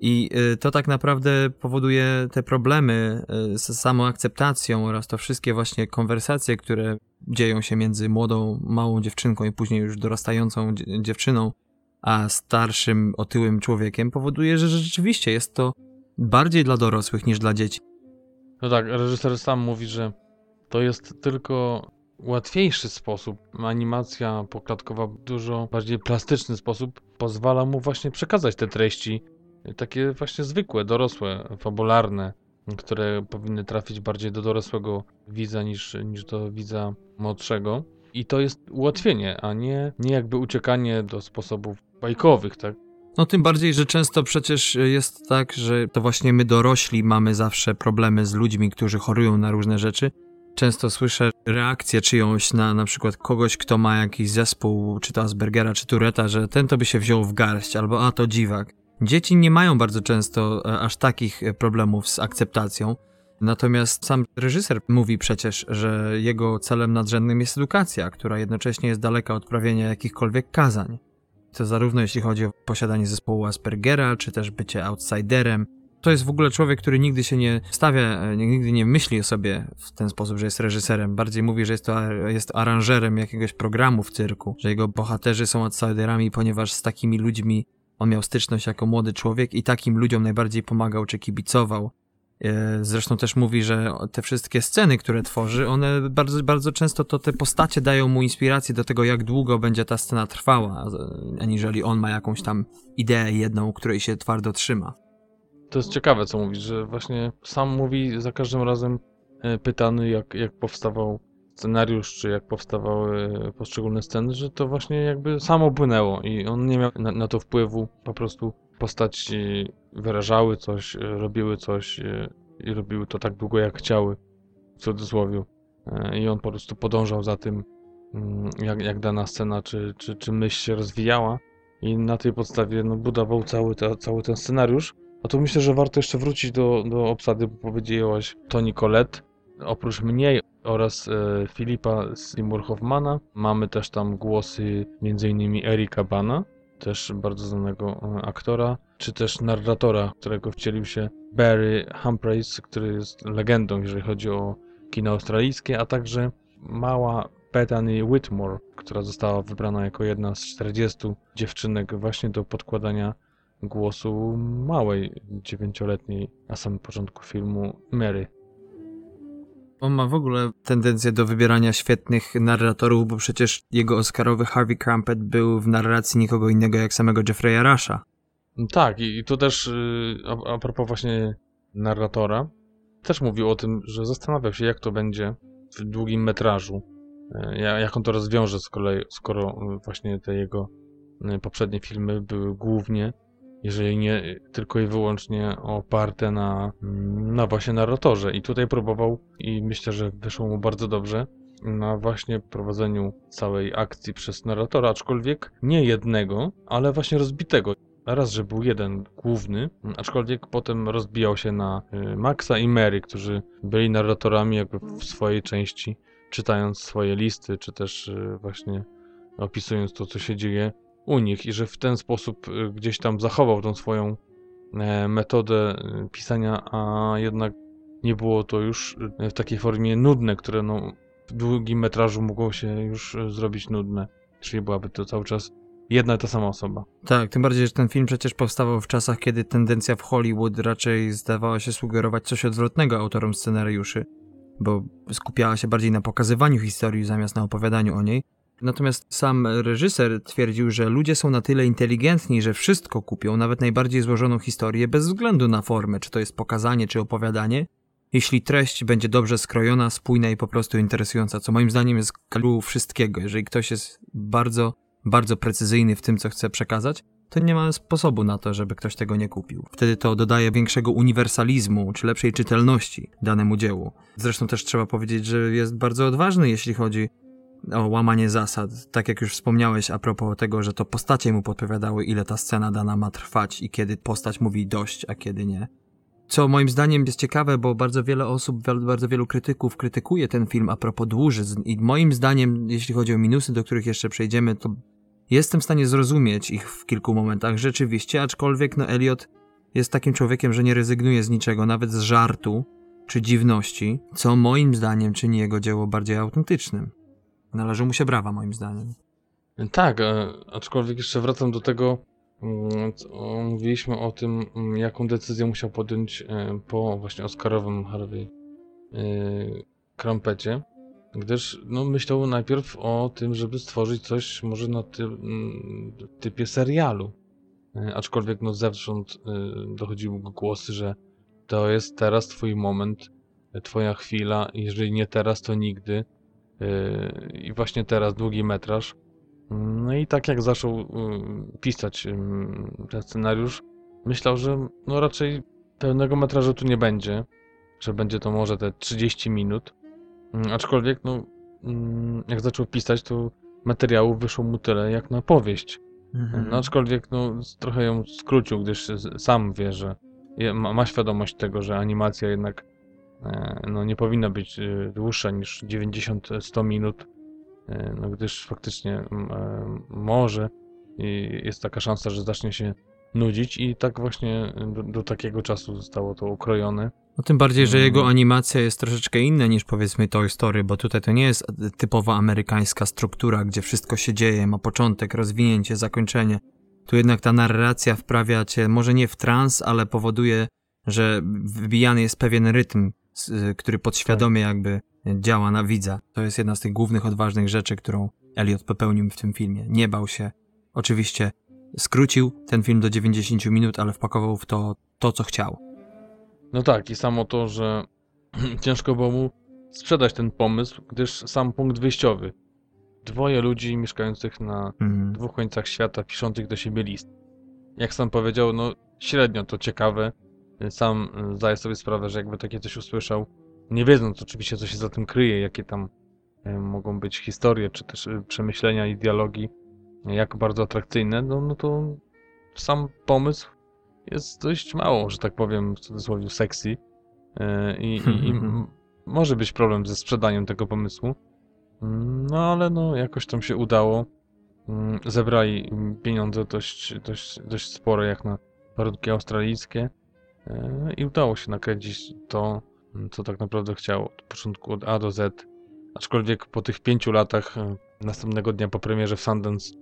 I e, to tak naprawdę powoduje te problemy e, z samoakceptacją oraz to wszystkie właśnie konwersacje, które dzieją się między młodą, małą dziewczynką i później już dorastającą dzie- dziewczyną, a starszym, otyłym człowiekiem, powoduje, że rzeczywiście jest to bardziej dla dorosłych niż dla dzieci. No tak, reżyser sam mówi, że to jest tylko łatwiejszy sposób. Animacja poklatkowa w dużo bardziej plastyczny sposób pozwala mu właśnie przekazać te treści, takie właśnie zwykłe, dorosłe, fabularne, które powinny trafić bardziej do dorosłego widza niż, niż do widza młodszego. I to jest ułatwienie, a nie, nie jakby uciekanie do sposobów bajkowych, tak? No tym bardziej, że często przecież jest tak, że to właśnie my dorośli mamy zawsze problemy z ludźmi, którzy chorują na różne rzeczy. Często słyszę reakcję czyjąś na na przykład kogoś, kto ma jakiś zespół, czy to Aspergera, czy Tureta, że ten to by się wziął w garść, albo a to dziwak. Dzieci nie mają bardzo często e, aż takich e, problemów z akceptacją. Natomiast sam reżyser mówi przecież, że jego celem nadrzędnym jest edukacja, która jednocześnie jest daleka od prawienia jakichkolwiek kazań. To zarówno jeśli chodzi o posiadanie zespołu Aspergera, czy też bycie outsiderem. To jest w ogóle człowiek, który nigdy się nie stawia, e, nigdy nie myśli o sobie w ten sposób, że jest reżyserem. Bardziej mówi, że jest to jest aranżerem jakiegoś programu w cyrku, że jego bohaterzy są outsiderami, ponieważ z takimi ludźmi on miał styczność jako młody człowiek i takim ludziom najbardziej pomagał czy kibicował. E, Zresztą też mówi, że te wszystkie sceny, które tworzy, one bardzo, bardzo często to te postacie dają mu inspirację do tego, jak długo będzie ta scena trwała, aniżeli on ma jakąś tam ideę jedną, której się twardo trzyma. To jest ciekawe, co mówisz, że właśnie sam mówi za każdym razem e, pytany, jak, jak powstawał scenariusz, czy jak powstawały e, poszczególne sceny, że to właśnie jakby samo płynęło i on nie miał na, na to wpływu. Po prostu postaci wyrażały coś, e, robiły coś e, i robiły to tak długo, jak chciały, w cudzysłowie. I on po prostu podążał za tym, mm, jak, jak dana scena czy, czy, czy myśl się rozwijała i na tej podstawie no, budował cały, te, cały ten scenariusz. A tu myślę, że warto jeszcze wrócić do, do obsady, bo powiedziałaś Toni Collette. Oprócz mnie oraz e, Filipa Seymour Hoffmana mamy też tam głosy m.in. Erika Bana, też bardzo znanego e, aktora, czy też narratora, którego wcielił się Barry Humphreys, który jest legendą, jeżeli chodzi o kino australijskie, a także mała Bethany Whitmore, która została wybrana jako jedna z 40 dziewczynek właśnie do podkładania głosu małej, dziewięcioletniej na samym początku filmu Mary. On ma w ogóle tendencję do wybierania świetnych narratorów, bo przecież jego Oscarowy Harvey Crumpet był w narracji nikogo innego jak samego Jeffrey'a Rusha. Tak, i, tu też y, a, propos właśnie narratora, też mówił o tym, że zastanawiał się, jak to będzie w długim metrażu. ja- Jak on to rozwiąże, z kolei, skoro y, właśnie te jego y, poprzednie filmy były głównie, jeżeli nie tylko i wyłącznie oparte na, mm, na właśnie narratorze. I tutaj próbował, i myślę, że wyszło mu bardzo dobrze, na właśnie prowadzeniu całej akcji przez narratora, aczkolwiek nie jednego, ale właśnie rozbitego. Raz, że był jeden główny, aczkolwiek potem rozbijał się na y, Maxa i Mary, którzy byli narratorami jakby w swojej części, czytając swoje listy, czy też y, właśnie opisując to, co się dzieje u nich i że w ten sposób y, gdzieś tam zachował tą swoją e, metodę y, pisania, a jednak nie było to już y, w takiej formie nudne, które no, w długim metrażu mogło się już zrobić nudne. Czyli byłaby to cały czas jedna i ta sama osoba. Tak, tym bardziej, że ten film przecież powstawał w czasach, kiedy tendencja w Hollywood raczej zdawała się sugerować coś odwrotnego autorom scenariuszy, bo skupiała się bardziej na pokazywaniu historii zamiast na opowiadaniu o niej. Natomiast sam reżyser twierdził, że ludzie są na tyle inteligentni, że wszystko kupią, nawet najbardziej złożoną historię, bez względu na formę, czy to jest pokazanie, czy opowiadanie, jeśli treść będzie dobrze skrojona, spójna i po prostu interesująca, co moim zdaniem jest klucz wszystkiego. Jeżeli ktoś jest bardzo bardzo precyzyjny w tym, co chce przekazać, to nie ma sposobu na to, żeby ktoś tego nie kupił. Wtedy to dodaje większego uniwersalizmu czy lepszej czytelności danemu dziełu. Zresztą też trzeba powiedzieć, że jest bardzo odważny, jeśli chodzi o łamanie zasad. Tak jak już wspomniałeś a propos tego, że to postacie mu podpowiadały, ile ta scena dana ma trwać i kiedy postać mówi dość, a kiedy nie. Co moim zdaniem jest ciekawe, bo bardzo wiele osób, bardzo wielu krytyków krytykuje ten film a propos dłużyzn i moim zdaniem, jeśli chodzi o minusy, do których jeszcze przejdziemy, to jestem w stanie zrozumieć ich w kilku momentach rzeczywiście, aczkolwiek no Elliot jest takim człowiekiem, że nie rezygnuje z niczego, nawet z żartu czy dziwności, co moim zdaniem czyni jego dzieło bardziej autentycznym. Należą mu się brawa, moim zdaniem. Tak, e, aczkolwiek jeszcze wracam do tego, mm, mówiliśmy o tym, mm, jaką decyzję musiał podjąć e, po właśnie Oscarowym Harvey e, Crumpecie, gdyż no, myślał najpierw o tym, żeby stworzyć coś może na ty, mm, typie serialu. Aczkolwiek no, zewsząd dochodziły go głosy, że to jest teraz twój moment, twoja chwila, jeżeli nie teraz, to nigdy. E, I właśnie teraz długi metraż. No i tak jak zaczął y, pisać y, ten scenariusz, myślał, że no raczej pełnego metrażu tu nie będzie, że będzie to może te 30 minut. Mm, Aczkolwiek, no, mm, jak zaczął pisać, to materiału wyszło mu tyle jak na powieść. Mhm. No, aczkolwiek, no, trochę ją skrócił, gdyż sam wie, że ma, świadomość tego, że animacja jednak no, nie powinna być e, dłuższa niż 90-100 minut, e, no, gdyż faktycznie e, może i jest taka szansa, że zacznie się nudzić i tak właśnie do, do takiego czasu zostało to ukrojone. No tym bardziej, że Mm. jego animacja jest troszeczkę inna niż powiedzmy Toy Story, bo tutaj to nie jest typowa amerykańska struktura, gdzie wszystko się dzieje, ma początek, rozwinięcie, zakończenie. Tu jednak ta narracja wprawia cię może nie w trans, ale powoduje, że wybijany jest pewien rytm, który podświadomie jakby działa na widza. To jest jedna z tych głównych, odważnych rzeczy, którą Elliot popełnił w tym filmie. Nie bał się. Oczywiście skrócił ten film do 90 minut, ale wpakował w to to, co chciał. No tak, i samo to, że [clears throat] ciężko było mu sprzedać ten pomysł, gdyż sam punkt wyjściowy. Dwoje ludzi mieszkających na Mhm. dwóch końcach świata, piszących do siebie list. Jak sam powiedział, no średnio to ciekawe. Sam y, zdaję sobie sprawę, że jakby takie coś usłyszał, nie wiedząc oczywiście, co się za tym kryje, jakie tam y, mogą być historie, czy też y, przemyślenia i dialogi, y, jak bardzo atrakcyjne, no, no to sam pomysł jest dość mało, że tak powiem, w cudzysłowie sexy. Y, I, i, i [laughs] może być problem ze sprzedaniem tego pomysłu. No ale no jakoś tam się udało. Mm, Zebrali pieniądze dość, dość, dość spore jak na warunki australijskie. E, I udało się nakręcić to, mm, co tak naprawdę chciał od początku od A do Z. Aczkolwiek po tych pięciu latach, e, następnego dnia po premierze w Sundance,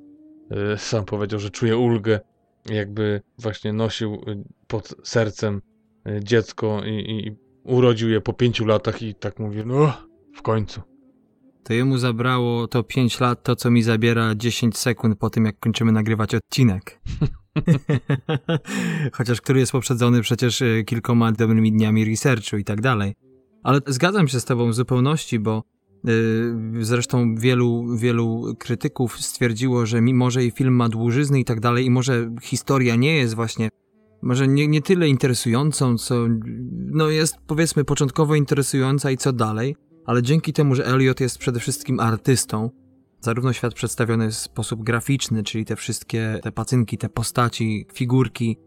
e, sam powiedział, że czuje ulgę, jakby właśnie nosił pod sercem dziecko i, i urodził je po pięciu latach i tak mówi, no w końcu. To jemu zabrało to 5 lat, to co mi zabiera 10 sekund po tym, jak kończymy nagrywać odcinek. [laughs] Chociaż który jest poprzedzony przecież e, kilkoma dobrymi dniami researchu i tak dalej. Ale zgadzam się z tobą w zupełności, bo yy, zresztą wielu, wielu krytyków stwierdziło, że mimo, że i film ma dłużyzny i tak dalej, i może historia nie jest właśnie, może nie, nie tyle interesującą, co no jest powiedzmy początkowo interesująca i co dalej, ale dzięki temu, że Elliot jest przede wszystkim artystą, zarówno świat przedstawiony w sposób graficzny, czyli te wszystkie te pacynki, te postaci, figurki,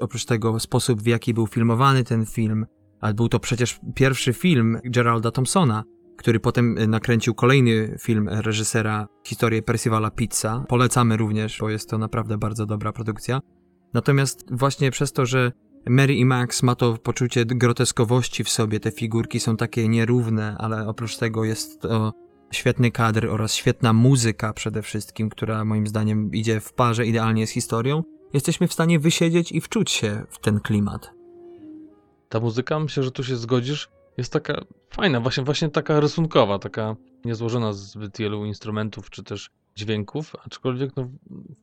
oprócz tego sposób, w jaki był filmowany ten film, ale był to przecież pierwszy film Geralda Thompsona, który potem nakręcił kolejny film reżysera Historię Percivala Pizza. Polecamy również, bo jest to naprawdę bardzo dobra produkcja. Natomiast właśnie przez to, że Mary i Max ma to poczucie groteskowości w sobie, te figurki są takie nierówne, ale oprócz tego jest to świetny kadr oraz świetna muzyka przede wszystkim, która moim zdaniem idzie w parze idealnie z historią, jesteśmy w stanie wysiedzieć i wczuć się w ten klimat. Ta muzyka, myślę, że tu się zgodzisz, jest taka fajna, właśnie, właśnie taka rysunkowa, taka niezłożona z zbyt wielu instrumentów czy też dźwięków, aczkolwiek no,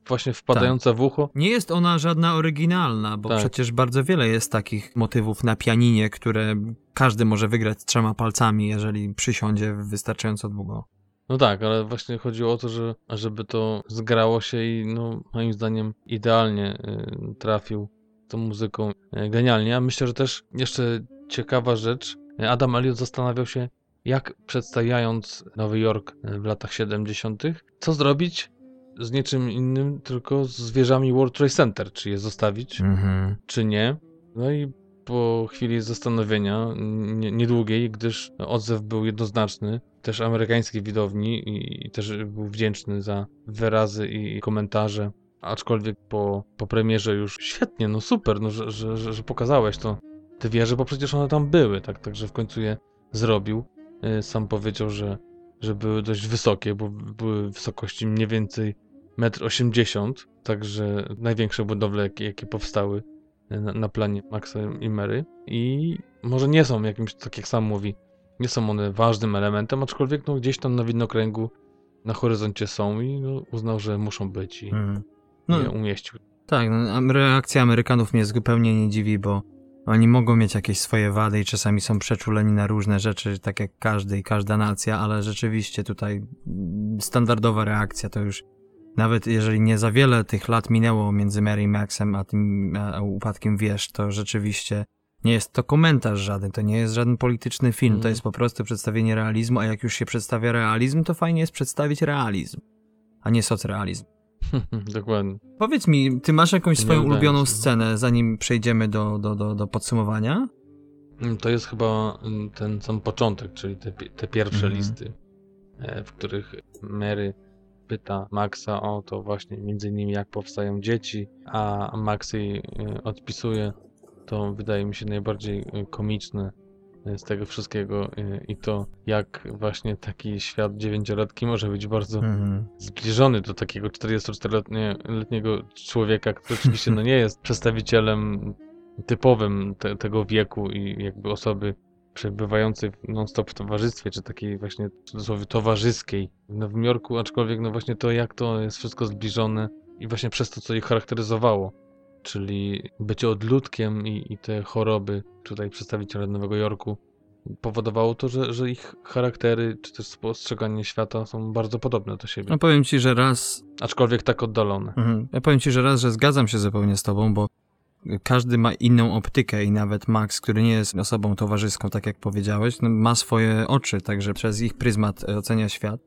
właśnie wpadająca w ucho. Nie jest ona żadna oryginalna, bo Tak. przecież bardzo wiele jest takich motywów na pianinie, które każdy może wygrać trzema palcami, jeżeli przysiądzie wystarczająco długo. No tak, ale właśnie chodziło o to, że żeby to zgrało się i no, moim zdaniem idealnie y, trafił tą muzyką y, genialnie. A myślę, że też jeszcze ciekawa rzecz, Adam Elliot zastanawiał się, jak przedstawiając Nowy Jork y, w latach 70., co zrobić z niczym innym, tylko z wieżami World Trade Center, czy je zostawić, Mhm. czy nie. No i po chwili zastanowienia, nie- niedługiej, gdyż odzew był jednoznaczny, też amerykańskiej widowni i, i też był wdzięczny za wyrazy i komentarze. Aczkolwiek po, po premierze już świetnie, no super, no, że, że, że, że pokazałeś to, te wieże, bo przecież one tam były, tak, także w końcu je zrobił. Y, Sam powiedział, że, że były dość wysokie, bo były w wysokości mniej więcej 1,80 m, także największe budowle, jakie, jakie powstały na, na planie Maxa i Mary. I może nie są jakimś, tak jak sam mówi, nie są one ważnym elementem, aczkolwiek no, gdzieś tam na widnokręgu na horyzoncie są i no, uznał, że muszą być i Mhm. No, je umieścił. Tak, no, reakcja Amerykanów mnie zupełnie nie dziwi, bo oni mogą mieć jakieś swoje wady i czasami są przeczuleni na różne rzeczy, tak jak każdy i każda nacja, ale rzeczywiście tutaj mm, standardowa reakcja to już nawet jeżeli nie za wiele tych lat minęło między Mary Maxem a tym a upadkiem wież, to rzeczywiście nie jest to komentarz żaden, to nie jest żaden polityczny film, to Mhm. jest po prostu przedstawienie realizmu, a jak już się przedstawia realizm, to fajnie jest przedstawić realizm, a nie socrealizm. [laughs] Dokładnie. Powiedz mi, ty masz jakąś swoją ulubioną scenę, zanim przejdziemy do, do, do, do podsumowania? Mm, To jest chyba mm, ten sam początek, czyli te, te pierwsze Mhm. listy, e, w których Mary pyta Maxa o to właśnie między innymi jak powstają dzieci, a Max jej e, odpisuje. To wydaje mi się najbardziej e, komiczne z tego wszystkiego e, i to jak właśnie taki świat dziewięciolatki może być bardzo Mhm. zbliżony do takiego 44-letniego człowieka, który oczywiście no nie jest przedstawicielem typowym te, tego wieku i jakby osoby przebywającej w- non-stop w towarzystwie, czy takiej właśnie w cudzysłowie towarzyskiej w Nowym Jorku, aczkolwiek no właśnie to jak to jest wszystko zbliżone i właśnie przez to, co ich charakteryzowało, czyli bycie odludkiem i, i te choroby tutaj przedstawiciele Nowego Jorku powodowało to, że, że ich charaktery, czy też postrzeganie świata są bardzo podobne do siebie. No powiem ci, że raz, Aczkolwiek tak oddalone. mhm. ja powiem ci, że raz, że zgadzam się zupełnie z tobą, bo każdy ma inną optykę i nawet Max, który nie jest osobą towarzyską, tak jak powiedziałeś, no, ma swoje oczy, także przez ich pryzmat ocenia świat.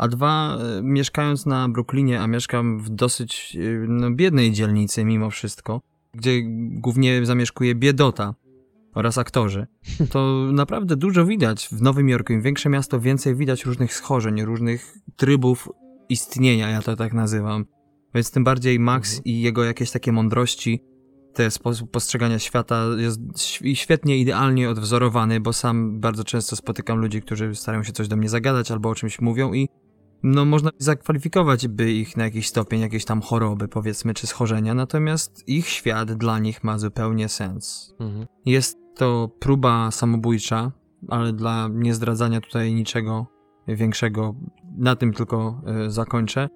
A dwa, e, mieszkając na Brooklynie, a mieszkam w dosyć e, no, biednej dzielnicy mimo wszystko, gdzie głównie zamieszkuje biedota oraz aktorzy, [laughs] to naprawdę dużo widać w Nowym Jorku. Im większe miasto, więcej widać różnych schorzeń, różnych trybów istnienia, ja to tak nazywam. Więc tym bardziej Max Mhm. i jego jakieś takie mądrości ten sposób postrzegania świata jest świetnie, idealnie odwzorowany, bo sam bardzo często spotykam ludzi, którzy starają się coś do mnie zagadać albo o czymś mówią i no można zakwalifikować by ich na jakiś stopień, jakieś tam choroby powiedzmy, czy schorzenia, natomiast ich świat dla nich ma zupełnie sens. Mhm. Jest to próba samobójcza, ale dla niezdradzania tutaj niczego większego, na tym tylko y, zakończę.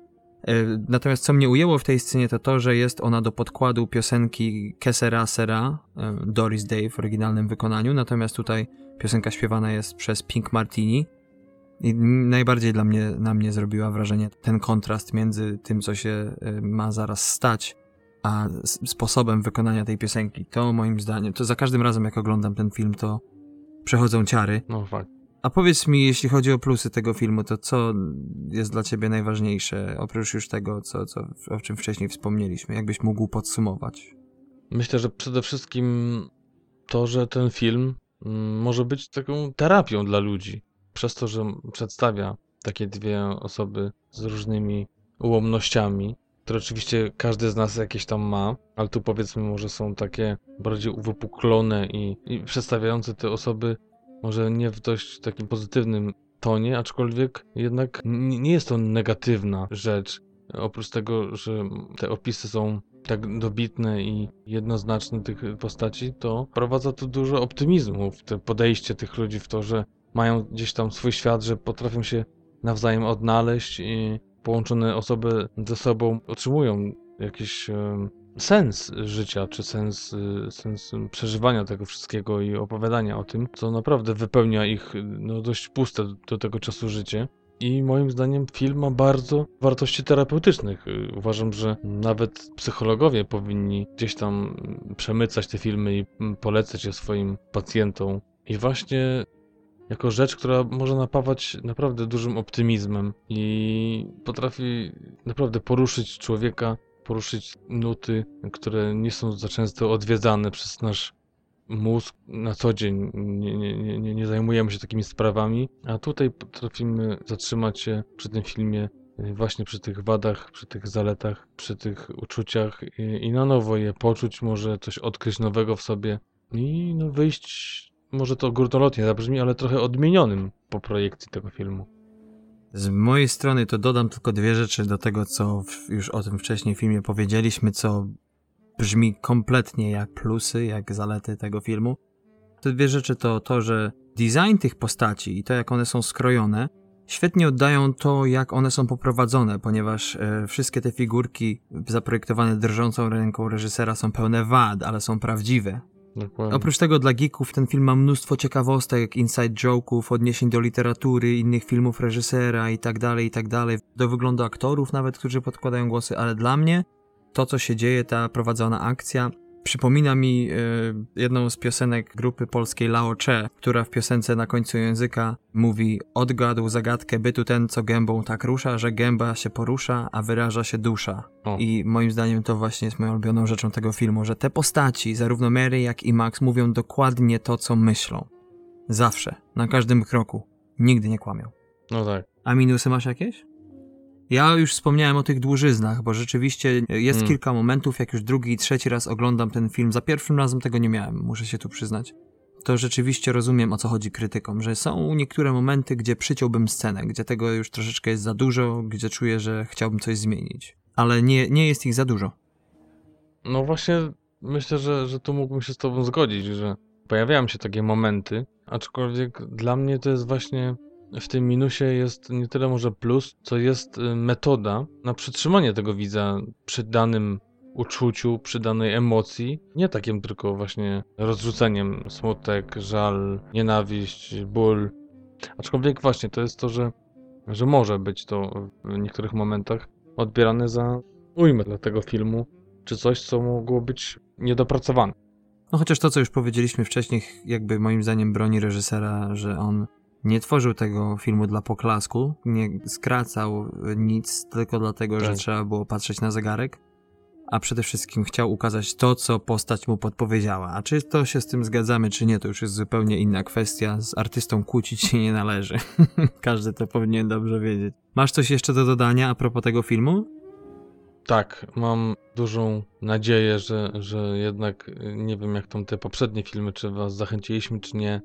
Y, natomiast co mnie ujęło w tej scenie to to, że jest ona do podkładu piosenki Kessera Sera, y, Doris Day w oryginalnym wykonaniu, natomiast tutaj piosenka śpiewana jest przez Pink Martini. I najbardziej dla mnie, na mnie zrobiła wrażenie ten kontrast między tym, co się ma zaraz stać, a sposobem wykonania tej piosenki. To moim zdaniem, to za każdym razem jak oglądam ten film, to przechodzą ciary. No fakt. A powiedz mi, jeśli chodzi o plusy tego filmu, to co jest dla ciebie najważniejsze, oprócz już tego, co, co, o czym wcześniej wspomnieliśmy? Jakbyś mógł podsumować? Myślę, że przede wszystkim to, że ten film mm, może być taką terapią dla ludzi. Przez to, że przedstawia takie dwie osoby z różnymi ułomnościami, które oczywiście każdy z nas jakieś tam ma, ale tu powiedzmy może są takie bardziej uwypuklone i, i przedstawiające te osoby może nie w dość takim pozytywnym tonie, aczkolwiek jednak nie jest to negatywna rzecz. Oprócz tego, że te opisy są tak dobitne i jednoznaczne tych postaci, to wprowadza to dużo optymizmu w to podejście tych ludzi w to, że mają gdzieś tam swój świat, że potrafią się nawzajem odnaleźć i połączone osoby ze sobą otrzymują jakiś sens życia, czy sens, y, sens przeżywania tego wszystkiego i opowiadania o tym, co naprawdę wypełnia ich no, dość puste do tego czasu życie. I moim zdaniem film ma bardzo wartości terapeutycznych. Y, uważam, że nawet psychologowie powinni gdzieś tam przemycać te filmy i polecać je swoim pacjentom. I właśnie jako rzecz, która może napawać naprawdę dużym optymizmem i potrafi naprawdę poruszyć człowieka poruszyć nuty, które nie są za często odwiedzane przez nasz mózg na co dzień. Nie, nie, nie, nie zajmujemy się takimi sprawami, a tutaj potrafimy zatrzymać się przy tym filmie y, właśnie przy tych wadach, przy tych zaletach, przy tych uczuciach i, i na nowo je poczuć, może coś odkryć nowego w sobie i no wyjść, może to górnolotnie zabrzmi, ale trochę odmienionym po projekcji tego filmu. Z mojej strony to dodam tylko dwie rzeczy do tego, co już o tym wcześniej w filmie powiedzieliśmy, co brzmi kompletnie jak plusy, jak zalety tego filmu. Te dwie rzeczy to to, że design tych postaci i to, jak one są skrojone, świetnie oddają to, jak one są poprowadzone, ponieważ e, wszystkie te figurki zaprojektowane drżącą ręką reżysera są pełne wad, ale są prawdziwe. Dokładnie. Oprócz tego dla geeków ten film ma mnóstwo ciekawostek, inside joke'ów, odniesień do literatury, innych filmów reżysera i tak dalej, i tak dalej. Do wyglądu aktorów nawet, którzy podkładają głosy, ale dla mnie to, co się dzieje, ta prowadzona akcja, Przypomina mi y, jedną z piosenek grupy polskiej Lao Che, która w piosence na końcu języka mówi odgadł zagadkę bytu ten, co gębą tak rusza, że gęba się porusza, a wyraża się dusza. O. I moim zdaniem to właśnie jest moją ulubioną rzeczą tego filmu, że te postaci, zarówno Mary jak i Max, mówią dokładnie to, co myślą. Zawsze, na każdym kroku. Nigdy nie kłamią. No tak. A minusy masz jakieś? Ja już wspomniałem o tych dłużyznach, bo rzeczywiście jest hmm. kilka momentów, jak już drugi i trzeci raz oglądam ten film. Za pierwszym razem tego nie miałem, muszę się tu przyznać. To rzeczywiście rozumiem, o co chodzi krytykom, że są niektóre momenty, gdzie przyciąłbym scenę, gdzie tego już troszeczkę jest za dużo, gdzie czuję, że chciałbym coś zmienić. Ale nie, nie jest ich za dużo. No właśnie, myślę, że, że tu mógłbym się z tobą zgodzić, że pojawiają się takie momenty, aczkolwiek dla mnie to jest właśnie w tym minusie jest nie tyle może plus, co jest y, metoda na przytrzymanie tego widza przy danym uczuciu, przy danej emocji. Nie takim tylko właśnie rozrzuceniem smutek, żal, nienawiść, ból. Aczkolwiek właśnie to jest to, że, że może być to w niektórych momentach odbierane za ujmę dla tego filmu, czy coś, co mogło być niedopracowane. No chociaż to, co już powiedzieliśmy wcześniej, jakby moim zdaniem broni reżysera, że on nie tworzył tego filmu dla poklasku, nie skracał nic tylko dlatego, tak. że trzeba było patrzeć na zegarek, a przede wszystkim chciał ukazać to, co postać mu podpowiedziała. A czy to się z tym zgadzamy, czy nie, to już jest zupełnie inna kwestia. Z artystą kłócić się nie należy. [laughs] Każdy to powinien dobrze wiedzieć. Masz coś jeszcze do dodania a propos tego filmu? Tak, mam dużą nadzieję, że, że jednak nie wiem jak tam te poprzednie filmy, czy was zachęciliśmy, czy nie,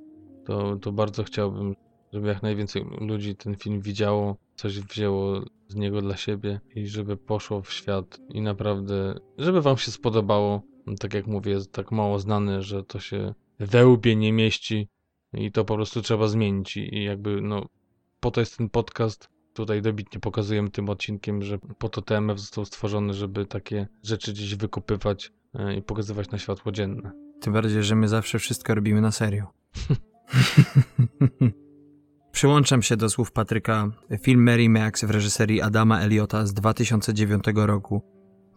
to, to bardzo chciałbym, żeby jak najwięcej ludzi ten film widziało, coś wzięło z niego dla siebie i żeby poszło w świat i naprawdę, żeby wam się spodobało. Tak jak mówię, jest tak mało znany, że to się we łbie nie mieści i to po prostu trzeba zmienić i, jakby no po to jest ten podcast, tutaj dobitnie pokazujemy tym odcinkiem, że po to TMF został stworzony, żeby takie rzeczy gdzieś wykupywać e, i pokazywać na światło dzienne. Tym bardziej, że my zawsze wszystko robimy na serio. [laughs] Przyłączam się do słów Patryka. Film Mary Max w reżyserii Adama Eliota z 2009 roku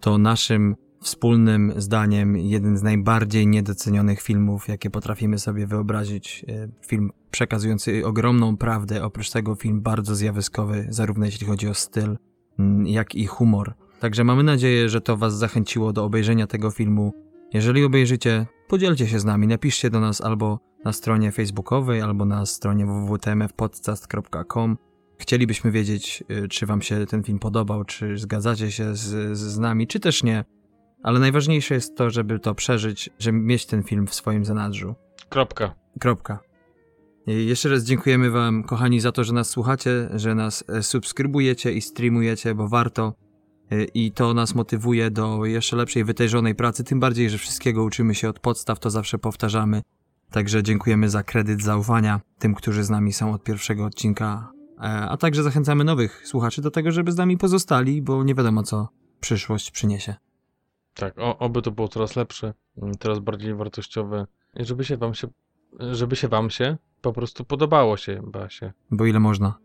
to naszym wspólnym zdaniem jeden z najbardziej niedocenionych filmów, jakie potrafimy sobie wyobrazić. E, film przekazujący ogromną prawdę, oprócz tego film bardzo zjawiskowy, zarówno jeśli chodzi o styl, mm, jak i humor. Także mamy nadzieję, że to Was zachęciło do obejrzenia tego filmu. Jeżeli obejrzycie, podzielcie się z nami, napiszcie do nas albo na stronie facebookowej, albo na stronie www.tmfpodcast.com. Chcielibyśmy wiedzieć, y, czy Wam się ten film podobał, czy zgadzacie się z, z nami, czy też nie. Ale najważniejsze jest to, żeby to przeżyć, żeby mieć ten film w swoim zanadrzu. Kropka. Kropka. Jeszcze raz dziękujemy Wam, kochani, za to, że nas słuchacie, że nas e, subskrybujecie i streamujecie, bo warto. E, I to nas motywuje do jeszcze lepszej, wytężonej pracy. Tym bardziej, że wszystkiego uczymy się od podstaw, to zawsze powtarzamy. Także dziękujemy za kredyt zaufania tym, którzy z nami są od pierwszego odcinka. E, a także zachęcamy nowych słuchaczy do tego, żeby z nami pozostali, bo nie wiadomo, co przyszłość przyniesie. Tak, o, oby to było coraz lepsze, mm, coraz bardziej wartościowe i żeby się wam się, żeby się wam się po prostu podobało się, Basie. Bo ile można.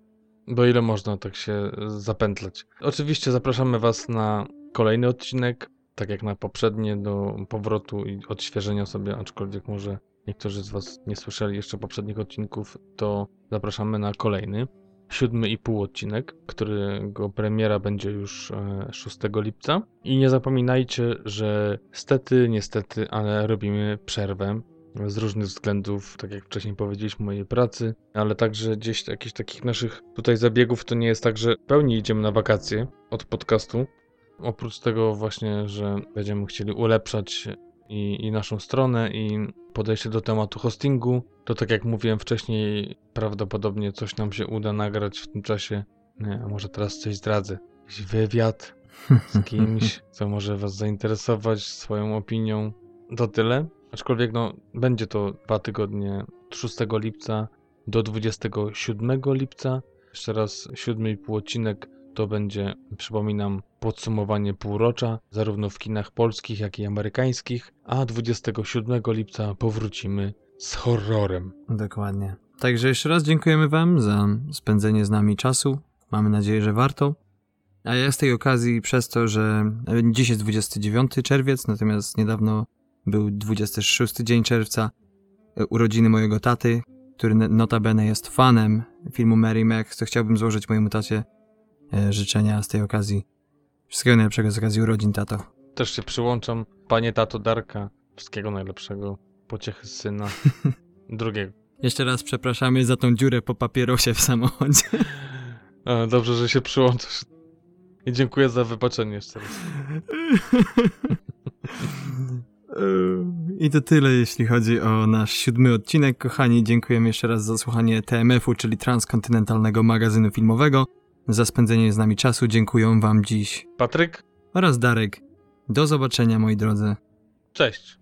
Bo ile można tak się zapętlać. Oczywiście zapraszamy was na kolejny odcinek, tak jak na poprzednie, do powrotu i odświeżenia sobie, aczkolwiek może niektórzy z was nie słyszeli jeszcze poprzednich odcinków, to zapraszamy na kolejny siódmy i pół odcinek, którego premiera będzie już 6 e, lipca. I nie zapominajcie, że stety, niestety, ale robimy przerwę z różnych względów, tak jak wcześniej powiedzieliśmy, mojej pracy, ale także gdzieś jakichś takich naszych tutaj zabiegów to nie jest tak, że pełni idziemy na wakacje od podcastu. Oprócz tego właśnie, że będziemy chcieli ulepszać i, i naszą stronę i podejście do tematu hostingu, to tak jak mówiłem wcześniej, prawdopodobnie coś nam się uda nagrać w tym czasie. Nie, a może teraz coś zdradzę. Jakiś wywiad z [laughs] kimś, co może was zainteresować swoją opinią. To tyle. Aczkolwiek no, będzie to dwa tygodnie od 6 lipca do 27 lipca. Jeszcze raz siódmy i pół odcinek to będzie, przypominam, podsumowanie półrocza, zarówno w kinach polskich, jak i amerykańskich, a 27 lipca powrócimy z horrorem. Dokładnie. Także jeszcze raz dziękujemy Wam za spędzenie z nami czasu. Mamy nadzieję, że warto. A ja z tej okazji, przez to, że dziś jest 29 czerwiec, natomiast niedawno był 26 dzień czerwca, e, urodziny mojego taty, który notabene jest fanem filmu Mary Mac, to chciałbym złożyć mojemu tacie życzenia z tej okazji. Wszystkiego najlepszego z okazji urodzin, tato. Też się przyłączam. Panie tato Darka, wszystkiego najlepszego. Pociechy syna. [laughs] Drugiego. Jeszcze raz przepraszamy za tą dziurę po papierosie w samochodzie. [laughs] Dobrze, że się przyłączasz. I dziękuję za wybaczenie jeszcze raz. [laughs] I to tyle, jeśli chodzi o nasz siódmy odcinek. Kochani, dziękujemy jeszcze raz za słuchanie TMF-u, czyli Transkontynentalnego Magazynu Filmowego. Za spędzenie z nami czasu dziękuję Wam dziś Patryk oraz Darek. Do zobaczenia, moi drodzy. Cześć.